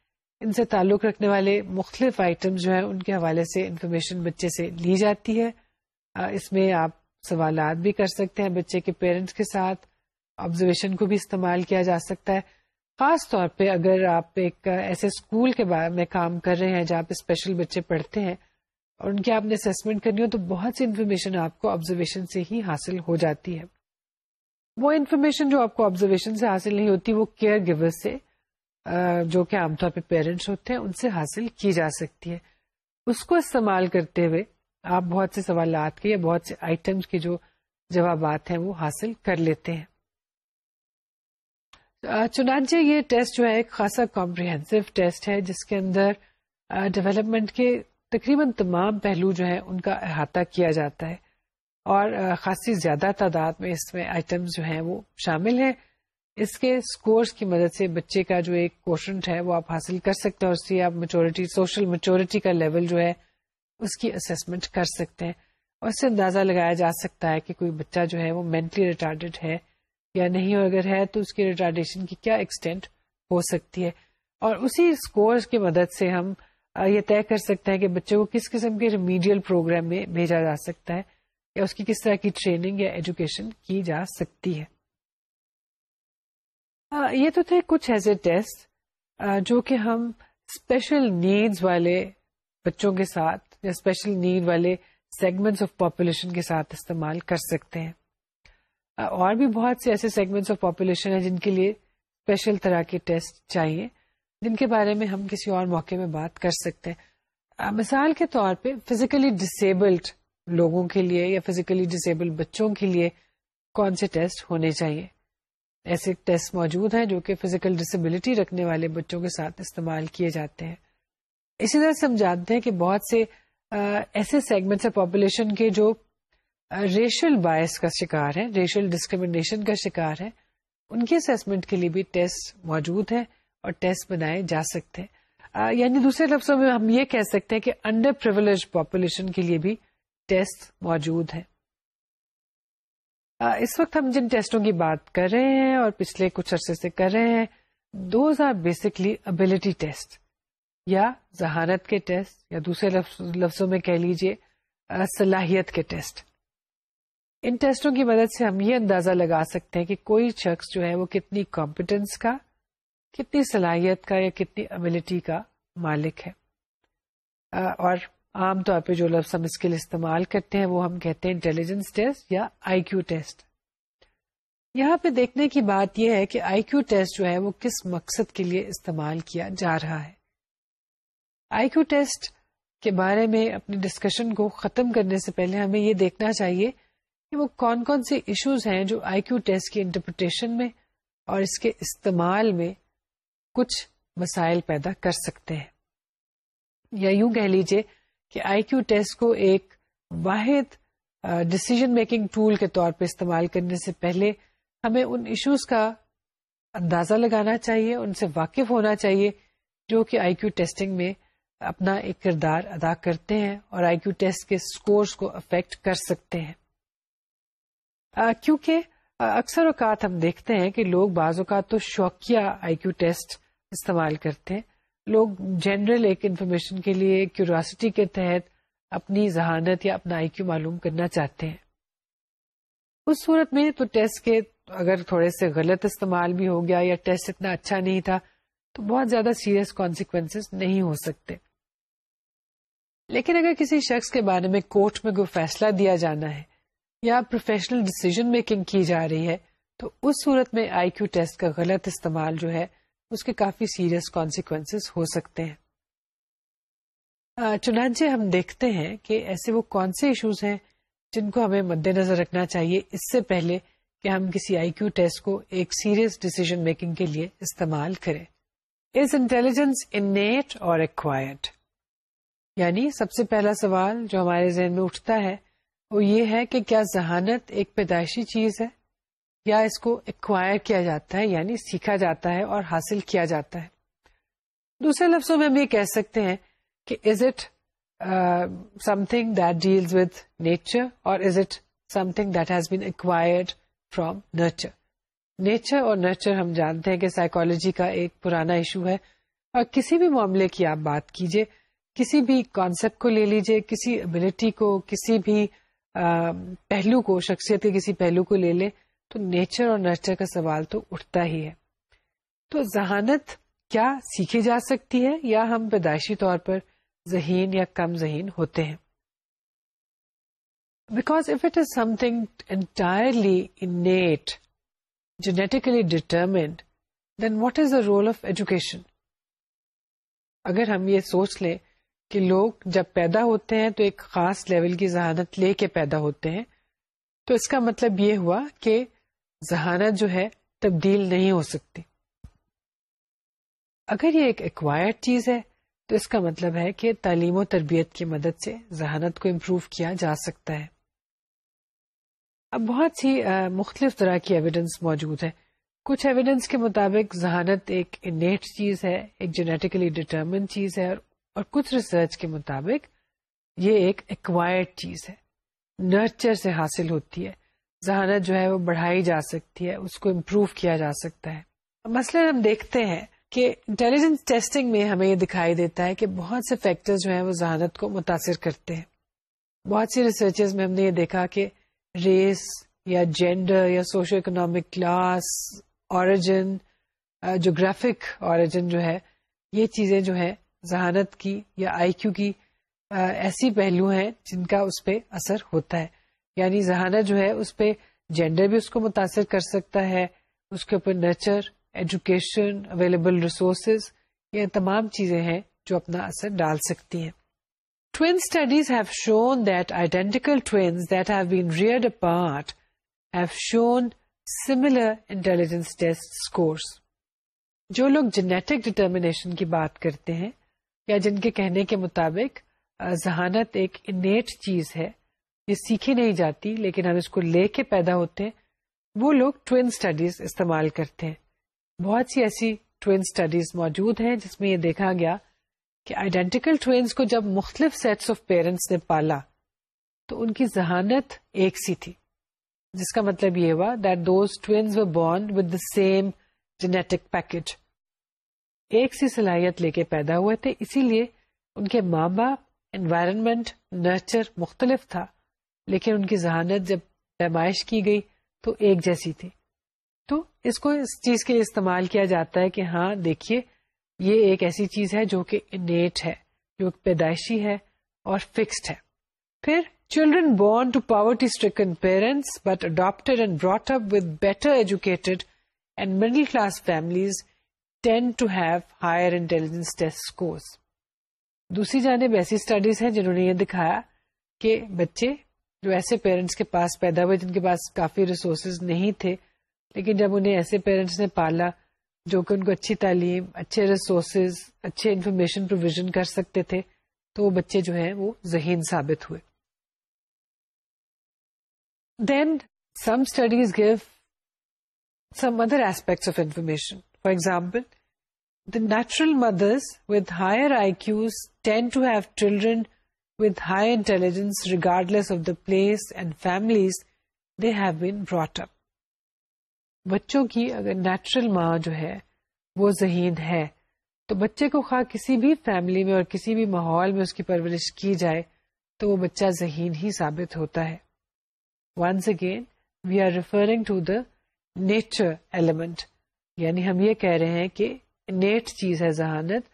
ان سے تعلق رکھنے والے مختلف آئٹم جو ہیں ان کے حوالے سے انفارمیشن بچے سے لی جاتی ہے۔ اس میں آپ سوالات بھی کر سکتے ہیں بچے کے پیرنٹس کے ساتھ۔ آبزرویشن کو بھی استعمال کیا جا سکتا ہے۔ خاص طور پہ اگر آپ ایک ایسے اسکول کے بارے میں کام کر رہے ہیں جہاں پہ اسپیشل بچے پڑھتے ہیں اور ان کی آپ نے اسسمنٹ کرنی ہو تو بہت سی انفارمیشن آپ کو آبزرویشن سے ہی حاصل ہو جاتی ہے۔ وہ انفارمیشن جو آپ کو آبزرویشن سے حاصل نہیں ہوتی وہ کیئر گیور سے جو کہ عام طور پہ پیرنٹس ہوتے ہیں، ان سے حاصل کی جا سکتی ہے۔ اس کو استعمال کرتے ہوئے آپ بہت سے سوالات کے یا بہت سے آئٹمس کے جو جوابات ہیں وہ حاصل کر لیتے ہیں۔ چنانچہ یہ ٹیسٹ جو ہے، ایک خاصا کمپریہنسو ٹیسٹ ہے، جس کے اندر ڈیولپمنٹ کے تقریباً تمام پہلو جو ہیں، ان کا احاطہ کیا جاتا ہے۔ اور خاصی زیادہ تعداد میں اس میں آئٹمس جو ہیں وہ شامل ہیں۔ اس کے اسکورس کی مدد سے بچے کا جو ایک کوشنٹ ہے وہ آپ حاصل کر سکتے ہیں اور اس سے آپ میچورٹی سوشل میچورٹی کا لیول جو ہے اس کی اسسمنٹ کر سکتے ہیں اور اس سے اندازہ لگایا جا سکتا ہے کہ کوئی بچہ جو ہے وہ مینٹلی ریٹارڈیڈ ہے یا نہیں اور اگر ہے تو اس کی ریٹارڈیشن کی کیا ایکسٹینٹ ہو سکتی ہے اور اسی اسکورس کی مدد سے ہم یہ طے کر سکتے ہیں کہ بچے کو کس قسم کے ریمیڈیل پروگرام میں بھیجا جا سکتا ہے یا اس کی کس طرح کی ٹریننگ یا ایجوکیشن کی جا سکتی ہے۔ یہ تو تھے کچھ ایسے ٹیسٹ جو کہ ہم اسپیشل نیڈز والے بچوں کے ساتھ یا اسپیشل نیڈ والے سیگمنٹس آف پاپولیشن کے ساتھ استعمال کر سکتے ہیں۔ اور بھی بہت سے ایسے سیگمنٹس آف پاپولیشن ہیں جن کے لیے اسپیشل طرح کے ٹیسٹ چاہیے۔ جن کے بارے میں ہم کسی اور موقع میں بات کر سکتے ہیں۔ مثال کے طور پہ فزیکلی ڈسیبلڈ لوگوں کے لیے یا فزیکلی ڈسیبلڈ بچوں کے لیے کون سے ٹیسٹ ہونے چاہیے؟ ایسے ٹیسٹ موجود ہیں جو کہ فزیکل ڈسیبلٹی رکھنے والے بچوں کے ساتھ استعمال کیے جاتے ہیں۔ اسی طرح سے ہم جانتے ہیں کہ بہت سے ایسے سیگمنٹس پاپولیشن کے جو ریشل باعث کا شکار ہے ریشل ڈسکریمنیشن کا شکار ہے ان کے اسسمنٹ کے لیے بھی ٹیسٹ موجود ہے اور ٹیسٹ بنائے جا سکتے ہیں۔ یعنی دوسرے لفظوں میں ہم یہ کہہ سکتے ہیں کہ انڈر پرولیج پاپولیشن کے لیے بھی ٹیسٹ موجود ہے اس وقت ہم جن ٹیسٹوں کی بات کر رہے ہیں اور پچھلے کچھ عرصے سے کر رہے ہیں those are basically ability test یا ذہانت کے ٹیسٹ، یا دوسرے لفظوں میں کہہ لیجیے صلاحیت کے ٹیسٹ. ان ٹیسٹوں کی مدد سے ہم یہ اندازہ لگا سکتے ہیں کہ کوئی شخص جو ہے وہ کتنی کمپیٹنس کا، کتنی صلاحیت کا، یا کتنی ابلٹی کا مالک ہے۔ اور عام طور پہ جو لفظ ہم اس کے لیے استعمال کرتے ہیں، وہ ہم کہتے ہیں انٹیلیجنس ٹیسٹ یا آئی کیو ٹیسٹ یہاں پہ دیکھنے کی بات یہ ہے کہ آئی کیو ٹیسٹ جو ہے، وہ کس مقصد کے لیے استعمال کیا جا رہا ہے؟ آئی کیو ٹیسٹ کے بارے میں اپنی ڈسکشن کو ختم کرنے سے پہلے ہمیں یہ دیکھنا چاہیے کہ وہ کون کون سے ایشوز ہیں جو آئی کیو ٹیسٹ کی انٹرپریٹیشن میں اور اس کے استعمال میں کچھ مسائل پیدا کر سکتے ہیں۔ یا یوں کہہ لیجیے کہ آئی کیو ٹیسٹ کو ایک واحد ڈسیزن میکنگ ٹول کے طور پہ استعمال کرنے سے پہلے ہمیں ان ایشوز کا اندازہ لگانا چاہیے، ان سے واقف ہونا چاہیے جو کہ آئی کیو ٹیسٹنگ میں اپنا ایک کردار ادا کرتے ہیں اور آئی کیو ٹیسٹ کے اسکورس کو افیکٹ کر سکتے ہیں۔ کیونکہ اکثر اوقات ہم دیکھتے ہیں کہ لوگ بعض اوقات تو شوقیہ آئی کیو ٹیسٹ استعمال کرتے ہیں۔ لوگ جنرل ایک انفارمیشن کے لیے کیوریاسٹی کے تحت اپنی ذہانت یا اپنا آئی کیو معلوم کرنا چاہتے ہیں۔ اس صورت میں تو ٹیسٹ کے اگر تھوڑے سے غلط استعمال بھی ہو گیا یا ٹیسٹ اتنا اچھا نہیں تھا تو بہت زیادہ سیریس کانسیکوینس نہیں ہو سکتے۔ لیکن اگر کسی شخص کے بارے میں کورٹ میں کوئی فیصلہ دیا جانا ہے یا پروفیشنل ڈسیزن میکنگ کی جا رہی ہے تو اس صورت میں آئی کیو ٹیسٹ کا غلط استعمال جو ہے اس کے کافی سیریس کانسیکوینس ہو سکتے ہیں۔ چنانچہ ہم دیکھتے ہیں کہ ایسے وہ کون سے ایشوز ہیں جن کو ہمیں مد نظر رکھنا چاہیے اس سے پہلے کہ ہم کسی آئی کیو ٹیسٹ کو ایک سیریس ڈیسیزن میکنگ کے لیے استعمال کریں۔ از انٹیلیجنس انیٹ اور ایکوائرڈ یعنی سب سے پہلا سوال جو ہمارے ذہن میں اٹھتا ہے وہ یہ ہے کہ کیا ذہانت ایک پیدائشی چیز ہے؟ یا اس کو ایکوائر کیا جاتا ہے یعنی سیکھا جاتا ہے اور حاصل کیا جاتا ہے۔ دوسرے لفظوں میں ہم یہ کہہ سکتے ہیں کہ is it something that deals with nature اور is it something that has been acquired from nurture nature اور نرچر ہم جانتے ہیں کہ سائیکولوجی کا ایک پرانا ایشو ہے۔ اور کسی بھی معاملے کی آپ بات کیجیے کسی بھی کانسیپٹ کو لے لیجیے کسی ابلٹی کو، کسی بھی uh, پہلو کو، شخصیت کے کسی پہلو کو لے لیں۔ تو نیچر اور نرچر کا سوال تو اٹھتا ہی ہے۔ تو ذہانت کیا سیکھی جا سکتی ہے یا ہم پیدائشی طور پر ذہین یا کم ذہین ہوتے ہیں؟ Because if it is something entirely innate genetically determined then what is the role of education اگر ہم یہ سوچ لیں کہ لوگ جب پیدا ہوتے ہیں تو ایک خاص لیول کی ذہانت لے کے پیدا ہوتے ہیں، تو اس کا مطلب یہ ہوا کہ ذہانت جو ہے تبدیل نہیں ہو سکتی۔ اگر یہ ایک ایکوائرڈ چیز ہے، تو اس کا مطلب ہے کہ تعلیم و تربیت کی مدد سے ذہانت کو امپروو کیا جا سکتا ہے۔ اب بہت سی مختلف طرح کی ایویڈینس موجود ہے کچھ ایویڈینس کے مطابق ذہانت ایک انیٹ چیز ہے، ایک جینیٹیکلی ڈٹرمنٹ چیز ہے، اور کچھ ریسرچ کے مطابق یہ ایک ایکوائرڈ چیز ہے۔ نرچر سے حاصل ہوتی ہے۔ ذہانت جو ہے وہ بڑھائی جا سکتی ہے، اس کو امپروو کیا جا سکتا ہے۔ مثلاً ہم دیکھتے ہیں کہ انٹیلیجنس ٹیسٹنگ میں ہمیں یہ دکھائی دیتا ہے کہ بہت سے فیکٹر جو ہیں وہ ذہانت کو متاثر کرتے ہیں۔ بہت سی ریسرچز میں ہم نے یہ دیکھا کہ ریس یا جینڈر یا socio economic class origin geographic origin جو ہے، یہ چیزیں جو ہے ذہانت کی یا آئی کیو کی ایسی پہلو ہیں جن کا اس پہ اثر ہوتا ہے۔ یعنی ذہانت جو ہے، اس پہ جینڈر بھی اس کو متاثر کر سکتا ہے، اس کے اوپر نیچر ایجوکیشن اویلیبل ریسورسز یہ تمام چیزیں ہیں جو اپنا اثر ڈال سکتی ہیں Twin studies have shown that identical twins that have been reared apart have shown similar intelligence test scores. جو لوگ جینیٹک ڈٹرمنیشن کی بات کرتے ہیں یا جن کے کہنے کے مطابق ذہانت ایک انیٹ چیز ہے یہ سیکھی نہیں جاتی، لیکن ہم اس کو لے کے پیدا ہوتے ہیں۔ وہ لوگ ٹوین اسٹڈیز استعمال کرتے ہیں۔ بہت سی ایسی ٹوین اسٹڈیز موجود ہیں جس میں یہ دیکھا گیا کہ آئیڈینٹیکل ٹوینس کو جب مختلف سیٹس آف پیرنٹس نے پالا، تو ان کی ذہانت ایک سی تھی۔ جس کا مطلب یہ ہوا that those twins born with the same genetic package ایک سی صلاحیت لے کے پیدا ہوئے تھے، اسی لیے ان کے ماں باپ انوائرمنٹ نرچر مختلف تھا۔ لیکن ان کی ذہانت جب پیمائش کی گئی تو ایک جیسی تھی۔ تو اس کو اس چیز کے لیے استعمال کیا جاتا ہے کہ ہاں دیکھیے، یہ ایک ایسی چیز ہے جو کہ انیٹ ہے، جو پیدائشی ہے اور فکسڈ ہے۔ پھر children born to poverty stricken parents but adopted and brought up with better educated and middle class families tend to have higher intelligence test دوسری جانب ایسی اسٹڈیز ہیں جنہوں نے یہ دکھایا کہ بچے جو ایسے پیرنٹس کے پاس پیدا ہوئے جن کے پاس کافی ریسورسز نہیں تھے، لیکن جب انہیں ایسے پیرنٹس نے پالا جو کہ ان کو اچھی تعلیم، اچھے ریسورسز اچھے انفارمیشن پروویژن کر سکتے تھے، تو وہ بچے جو ہیں وہ ذہین ثابت ہوئے۔ Then some studies gave some other aspects of information for example the natural mothers with higher I Qs tend to have children with high intelligence regardless of the place and families they have been brought up بچوں کی اگر natural ماں جو ہے وہ ذہین ہے، تو بچے کو خواہ کسی بھی فیملی میں اور کسی بھی ماحول میں اس کی پرورش کی جائے، تو وہ بچہ ذہین ہی ثابت ہوتا ہے۔ Once again we are referring to the nature element یعنی ہم یہ کہہ رہے ہیں کہ نیٹ چیز ہے ذہانت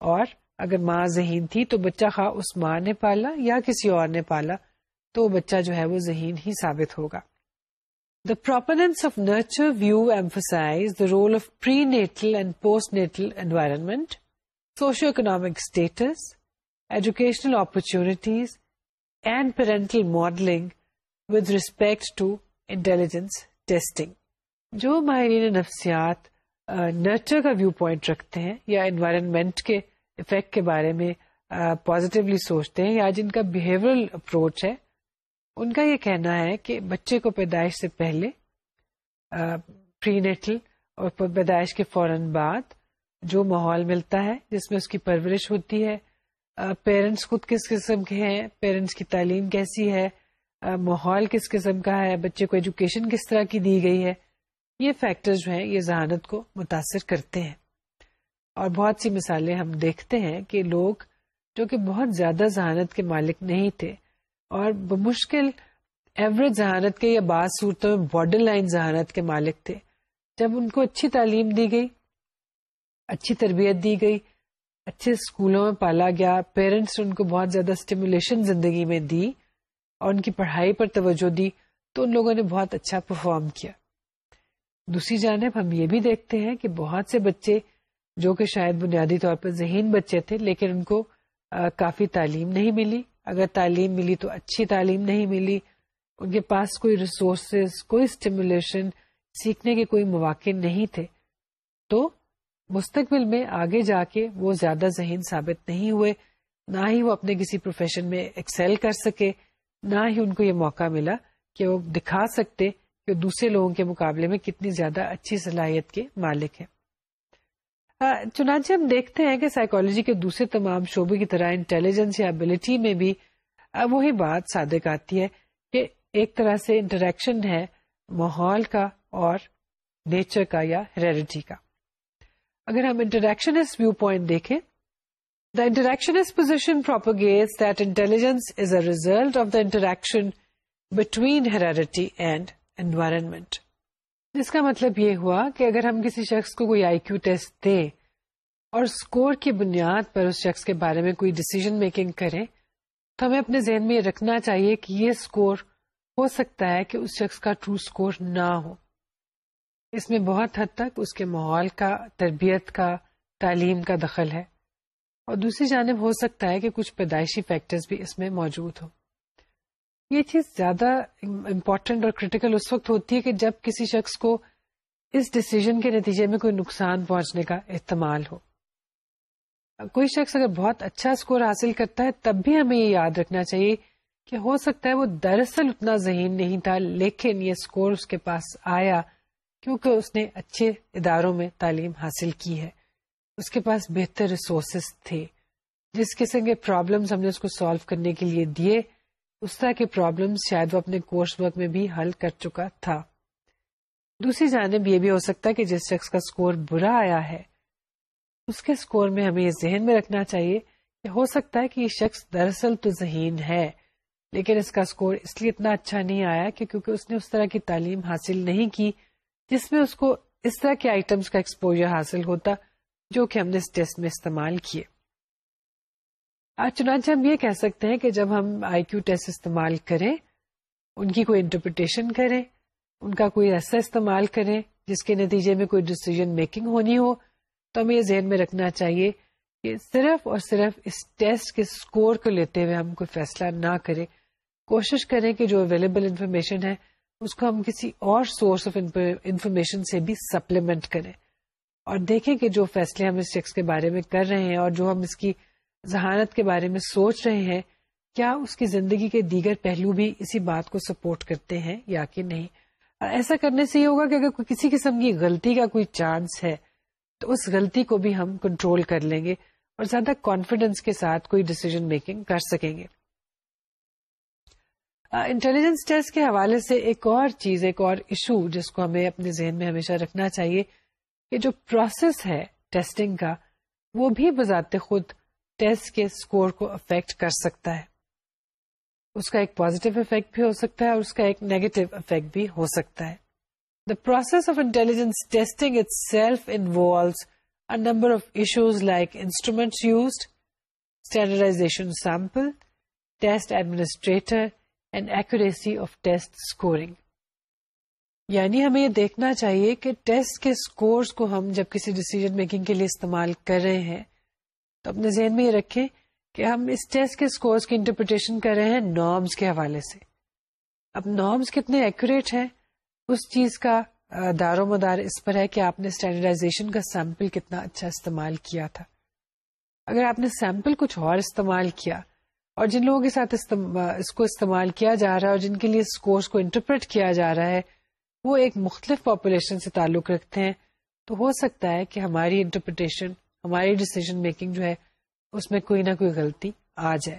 اور اگر ماں ذہین تھی تو بچہ خواہ اس ماں نے پالا یا کسی اور نے پالا، تو بچہ جو ہے وہ ذہین ہی ثابت ہوگا۔ The proponents of nurture view emphasise the role of prenatal and postnatal environment social economic status educational opportunities and parental modelling with respect to intelligence testing جو ماہرین نفسیات نرچر کا ویو پوائنٹ رکھتے ہیں یا انوائرمنٹ کے افیکٹ کے بارے میں پازیٹیولی سوچتے ہیں یا جن کا بہیورل اپروچ ہے، ان کا یہ کہنا ہے کہ بچے کو پیدائش سے پہلے پری نیٹل اور پیدائش کے فوراً بعد جو ماحول ملتا ہے، جس میں اس کی پرورش ہوتی ہے پیرنٹس خود کس قسم کے ہیں پیرنٹس کی تعلیم کیسی ہے ماحول کس قسم کا ہے، بچے کو ایجوکیشن کس طرح کی دی گئی ہے، یہ فیکٹر جو ہیں، یہ ذہانت کو متاثر کرتے ہیں۔ اور بہت سی مثالیں ہم دیکھتے ہیں کہ لوگ جو کہ بہت زیادہ ذہانت کے مالک نہیں تھے اور بمشکل ایوریج ذہانت کے یا بعض صورتوں میں بارڈر لائن ذہانت کے مالک تھے۔ جب ان کو اچھی تعلیم دی گئی، اچھی تربیت دی گئی، اچھے اسکولوں میں پالا گیا پیرنٹس ان کو بہت زیادہ اسٹیمولیشن زندگی میں دی اور ان کی پڑھائی پر توجہ دی، تو ان لوگوں نے بہت اچھا پرفارم کیا۔ دوسری جانب ہم یہ بھی دیکھتے ہیں کہ بہت سے بچے جو کہ شاید بنیادی طور پر ذہین بچے تھے، لیکن ان کو کافی تعلیم نہیں ملی۔ اگر تعلیم ملی تو اچھی تعلیم نہیں ملی۔ ان کے پاس کوئی ریسورسز کوئی اسٹیمولیشن سیکھنے کے کوئی مواقع نہیں تھے۔ تو مستقبل میں آگے جا کے وہ زیادہ ذہین ثابت نہیں ہوئے۔ نہ ہی وہ اپنے کسی پروفیشن میں ایکسل کر سکے، نہ ہی ان کو یہ موقع ملا کہ وہ دکھا سکتے کہ دوسرے لوگوں کے مقابلے میں کتنی زیادہ اچھی صلاحیت کے مالک ہیں۔ چنانچہ ہم دیکھتے ہیں کہ سائیکولوجی کے دوسرے تمام شعبے کی طرح انٹیلیجنس یا ابلٹی میں بھی وہی بات صادق آتی ہے کہ ایک طرح سے انٹریکشن ہے ماحول کا اور نیچر کا یا ہیریڈیٹی کا۔ اگر ہم انٹریکشن ویو پوائنٹ دیکھیں the interaction position propagate that intelligence is a result of the interaction between heredity and environment جس کا مطلب یہ ہوا کہ اگر ہم کسی شخص کو کوئی آئی کیو ٹیسٹ دیں اور اسکور کی بنیاد پر اس شخص کے بارے میں کوئی ڈسیزن میکنگ کریں، تو ہمیں اپنے ذہن میں یہ رکھنا چاہیے کہ یہ اسکور ہو سکتا ہے کہ اس شخص کا ٹرو اسکور نہ ہو۔ اس میں بہت حد تک اس کے ماحول کا، تربیت کا، تعلیم کا دخل ہے۔ اور دوسری جانب ہو سکتا ہے کہ کچھ پیدائشی فیکٹرز بھی اس میں موجود ہوں۔ یہ چیز زیادہ امپورٹنٹ اور کریٹیکل اس وقت ہوتی ہے کہ جب کسی شخص کو اس ڈسیزن کے نتیجے میں کوئی نقصان پہنچنے کا احتمال ہو۔ کوئی شخص اگر بہت اچھا اسکور حاصل کرتا ہے، تب بھی ہمیں یہ یاد رکھنا چاہیے کہ ہو سکتا ہے وہ دراصل اتنا ذہین نہیں تھا، لیکن یہ اسکور اس کے پاس آیا کیونکہ اس نے اچھے اداروں میں تعلیم حاصل کی ہے۔ اس کے پاس بہتر ریسورسز تھے، جس قسم کے پرابلمس ہم نے اس کو سالو کرنے کے لیے دیے۔ اس طرح کے پرابلم شاید وہ اپنے کورس ورک میں بھی حل کر چکا تھا۔ دوسری جانب یہ بھی ہو سکتا ہے کہ جس شخص کا اسکور برا آیا ہے، اس کے اسکور میں ہمیں یہ ذہن میں رکھنا چاہیے کہ ہو سکتا ہے کہ یہ شخص دراصل تو ذہین ہے، لیکن اس کا اسکور اس لیے اتنا اچھا نہیں آیا کہ کیونکہ اس نے اس طرح کی تعلیم حاصل نہیں کی، جس میں اس کو اس طرح کے آئٹمس کا ایکسپوجر حاصل ہوتا جو کہ ہم نے اس ٹیسٹ میں استعمال کیے۔ چنانچہ ہم یہ کہہ سکتے ہیں کہ جب ہم آئی کیو ٹیسٹ استعمال کریں، ان کی کوئی انٹرپریٹیشن کریں، ان کا کوئی ایسا استعمال کریں جس کے نتیجے میں کوئی ڈسیزن میکنگ ہونی ہو، تو ہمیں یہ ذہن میں رکھنا چاہیے کہ صرف اور صرف اس ٹیسٹ کے اسکور کو لیتے ہوئے ہم کوئی فیصلہ نہ کریں۔ کوشش کریں کہ جو اویلیبل انفارمیشن ہے، اس کو ہم کسی اور سورس آف انفارمیشن سے بھی سپلیمنٹ کریں۔ اور دیکھیں کہ جو فیصلے ہم اس شخص کے بارے میں کر رہے ہیں اور جو ہم اس کی ذہانت کے بارے میں سوچ رہے ہیں، کیا اس کی زندگی کے دیگر پہلو بھی اسی بات کو سپورٹ کرتے ہیں یا کہ نہیں؟ ایسا کرنے سے یہ ہوگا کہ اگر کسی قسم کی غلطی کا کوئی چانس ہے، تو اس غلطی کو بھی ہم کنٹرول کر لیں گے اور زیادہ کانفیڈینس کے ساتھ کوئی ڈسیزن میکنگ کر سکیں گے۔ انٹیلیجنس ٹیسٹ کے حوالے سے ایک اور چیز، ایک اور ایشو جس کو ہمیں اپنے ذہن میں ہمیشہ رکھنا چاہیے کہ جو پروسیس ہے ٹیسٹنگ کا، وہ بھی بذات خود ٹیسٹ کے اسکور کو افیکٹ کر سکتا ہے۔ اس کا ایک پازیٹیو افیکٹ بھی ہو سکتا ہے اور اس کا ایک نیگیٹو افیکٹ بھی ہو سکتا ہے۔ The process of intelligence testing itself involves a number of issues like instruments used standardisation sample test administrator and accuracy of test scoring یعنی ہمیں یہ دیکھنا چاہیے کہ ٹیسٹ کے اسکورس کو ہم جب کسی ڈیسیزن میکنگ کے لیے استعمال کر رہے ہیں تو اپنے ذہن میں یہ رکھیں کہ ہم اس ٹیسٹ کے اسکورس کی انٹرپریٹیشن کر رہے ہیں نارمس کے حوالے سے۔ اب نارمس کتنے ایکوریٹ ہیں؟ اس چیز کا دار و مدار اس پر ہے کہ آپ نے اسٹینڈرڈائزیشن کا سیمپل کتنا اچھا استعمال کیا تھا۔ اگر آپ نے سیمپل کچھ اور استعمال کیا اور جن لوگوں کے ساتھ اس کو استعمال کیا جا رہا ہے اور جن کے لیے اس کورس کو انٹرپریٹ کیا جا رہا ہے، وہ ایک مختلف پاپولیشن سے تعلق رکھتے ہیں، تو ہو سکتا ہے کہ ہماری انٹرپریٹیشن ہماری ڈسیزن میکنگ جو ہے، اس میں کوئی نہ کوئی غلطی آ جائے۔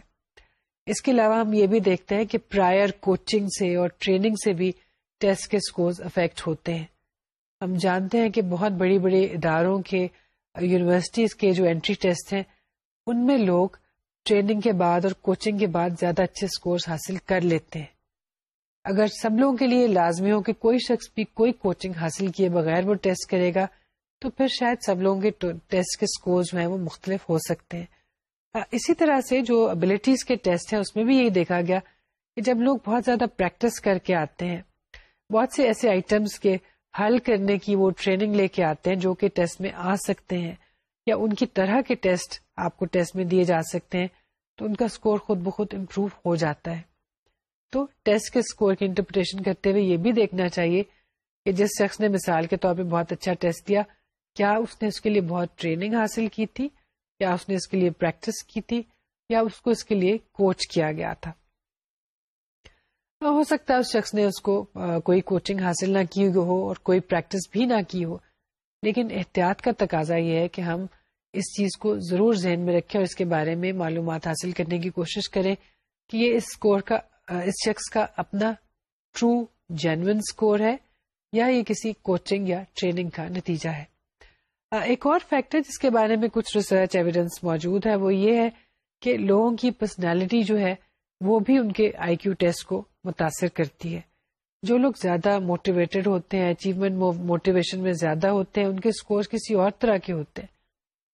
اس کے علاوہ ہم یہ بھی دیکھتے ہیں کہ پرائر کوچنگ سے اور ٹریننگ سے بھی ٹیسٹ کے اسکورز افیکٹ ہوتے ہیں۔ ہم جانتے ہیں کہ بہت بڑی بڑی اداروں کے یونیورسٹیز کے جو انٹری ٹیسٹ ہیں، ان میں لوگ ٹریننگ کے بعد اور کوچنگ کے بعد زیادہ اچھے اسکورس حاصل کر لیتے ہیں۔ اگر سب لوگوں کے لیے لازمی ہو کہ کوئی شخص بھی کوئی کوچنگ حاصل کیے بغیر وہ ٹیسٹ کرے گا تو پھر شاید سب لوگوں کے ٹیسٹ کے اسکور جو ہیں وہ مختلف ہو سکتے ہیں۔ اسی طرح سے جو ابلیٹیز کے ٹیسٹ ہیں، اس میں بھی یہی دیکھا گیا کہ جب لوگ بہت زیادہ پریکٹس کر کے آتے ہیں، بہت سے ایسے آئٹمس کے حل کرنے کی وہ ٹریننگ لے کے آتے ہیں جو کہ ٹیسٹ میں آ سکتے ہیں یا ان کی طرح کے ٹیسٹ آپ کو ٹیسٹ میں دیے جا سکتے ہیں، تو ان کا اسکور خود بخود امپروو ہو جاتا ہے۔ تو ٹیسٹ کے اسکور کی انٹرپریٹیشن کرتے ہوئے یہ بھی دیکھنا چاہیے کہ جس شخص نے مثال کے طور پہ بہت اچھا ٹیسٹ دیا کیا اس نے اس کے لیے بہت ٹریننگ حاصل کی تھی؟ یا اس نے اس کے لیے پریکٹس کی تھی؟ یا اس کو اس کے لیے کوچ کیا گیا تھا؟ ہو سکتا ہے اس شخص نے اس کو کوئی کوچنگ حاصل نہ کی ہو اور کوئی پریکٹس بھی نہ کی ہو، لیکن احتیاط کا تقاضا یہ ہے کہ ہم اس چیز کو ضرور ذہن میں رکھیں اور اس کے بارے میں معلومات حاصل کرنے کی کوشش کریں کہ یہ اس اسکور کا اس شخص کا اپنا ٹرو جینون اسکور ہے یا یہ کسی کوچنگ یا ٹریننگ کا نتیجہ ہے۔ ایک اور فیکٹر جس کے بارے میں کچھ ریسرچ ایویڈینس موجود ہے، وہ یہ ہے کہ لوگوں کی پرسنالٹی جو ہے، وہ بھی ان کے آئی کیو ٹیسٹ کو متاثر کرتی ہے۔ جو لوگ زیادہ موٹیویٹڈ ہوتے ہیں اچیومنٹ موٹیویشن میں زیادہ ہوتے ہیں، ان کے اسکور کسی اور طرح کے ہوتے ہیں۔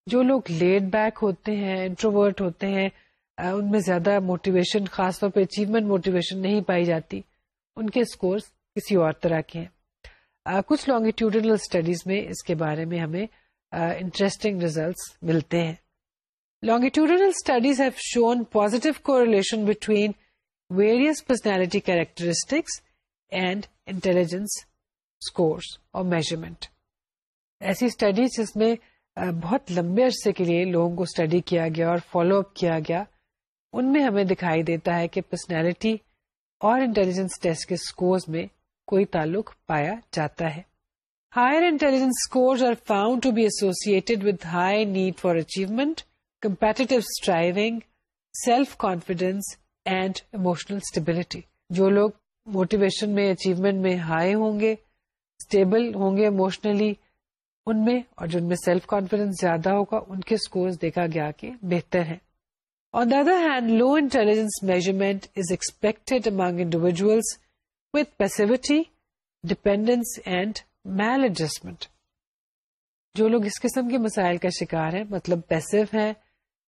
جو لوگ لیڈ بیک ہوتے ہیں انٹروورٹ ہوتے ہیں ان میں زیادہ موٹیویشن خاص طور پہ اچیومنٹ موٹیویشن نہیں پائی جاتی۔ ان کے اسکورس کسی اور طرح کے ہیں۔ کچھ لانگیٹیوڈنل اسٹڈیز میں اس کے بارے میں ہمیں انٹرسٹنگ ریزلٹس ملتے ہیں۔ Longitudinal studies have shown positive correlation between various personality characteristics and intelligence scores اور میجرمنٹ ایسی اسٹڈیز جس میں بہت لمبے عرصے کے لیے لوگوں کو اسٹڈی کیا گیا اور فالو اپ کیا گیا، ان میں ہمیں دکھائی دیتا ہے کہ پرسنالٹی اور انٹیلیجنس ٹیسٹ کے اسکورز میں کوئی تعلق پایا جاتا ہے۔ Higher intelligence score are found to be associated with high need for achievement competitive striving self confidence and emotional stability جو لوگ موٹیویشن میں اچیومنٹ میں ہائی ہوں گے اسٹیبل ہوں گے اموشنلی ان میں اور جن میں سیلف کانفیڈینس زیادہ ہوگا ان کے اسکورس دیکھا گیا کہ بہتر ہیں on the other hand low intelligence measurement is expected among individuals with passivity dependence and maladjustment جو لوگ اس قسم کے مسائل کا شکار ہیں مطلب پیسو ہیں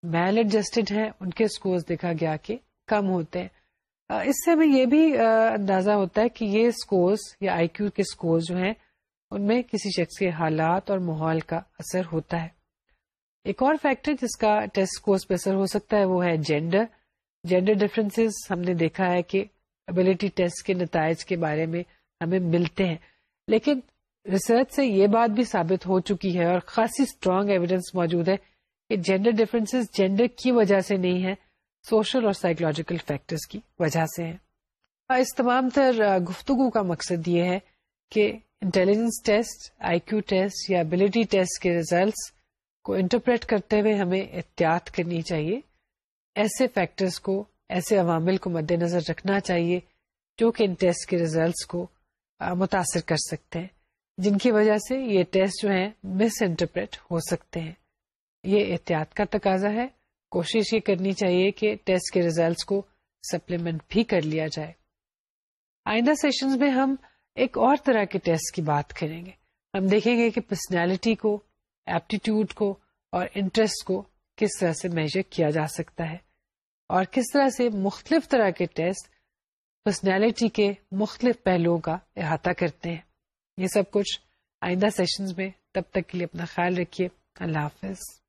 میل ایڈجسٹڈ ہیں، ان کے اسکورس دیکھا گیا کہ کم ہوتے ہیں۔ اس سے ہمیں یہ بھی اندازہ ہوتا ہے کہ یہ اسکورس یا آئی کیو کے اسکور جو ہیں، ان میں کسی شخص کے حالات اور ماحول کا اثر ہوتا ہے۔ ایک اور فیکٹر جس کا ٹیسٹ کورس پہ اثر ہو سکتا ہے، وہ ہے جینڈر جینڈر ڈفرینس ہم نے دیکھا ہے کہ ابلیٹی ٹیسٹ کے نتائج کے بارے میں ہمیں ملتے ہیں۔ لیکن ریسرچ سے یہ بات بھی ثابت ہو چکی ہے اور خاصی اسٹرانگ ایویڈینس موجود ہے کہ جینڈر ڈفرینس جینڈر کی وجہ سے نہیں ہے سوشل اور سائیکولوجیکل فیکٹرز کی وجہ سے ہے اس تمام تر گفتگو کا مقصد یہ ہے کہ intelligence test I Q test یا ابلیٹی ٹیسٹ کے ریزلٹس کو انٹرپریٹ کرتے ہوئے ہمیں احتیاط کرنی چاہیے۔ ایسے فیکٹرز کو، ایسے عوامل کو مد نظر رکھنا چاہیے جو کہ ان ٹیسٹ کے ریزلٹس کو متاثر کر سکتے ہیں۔ جن کی وجہ سے یہ ٹیسٹ جو ہیں مس انٹرپریٹ ہو سکتے ہیں۔ یہ احتیاط کا تقاضا ہے۔ کوشش یہ کرنی چاہیے کہ ٹیسٹ کے ریزلٹس کو سپلیمنٹ بھی کر لیا جائے۔ آئندہ سیشنز میں ہم ایک اور طرح کے ٹیسٹ کی بات کریں گے۔ ہم دیکھیں گے کہ پرسنالٹی کو ایپٹیٹیوڈ کو اور انٹرسٹ کو کس طرح سے میجر کیا جا سکتا ہے اور کس طرح سے مختلف طرح کے ٹیسٹ پرسنالٹی کے مختلف پہلوؤں کا احاطہ کرتے ہیں۔ یہ سب کچھ آئندہ سیشنز میں تب تک کے لیے اپنا خیال رکھیے۔ اللہ حافظ۔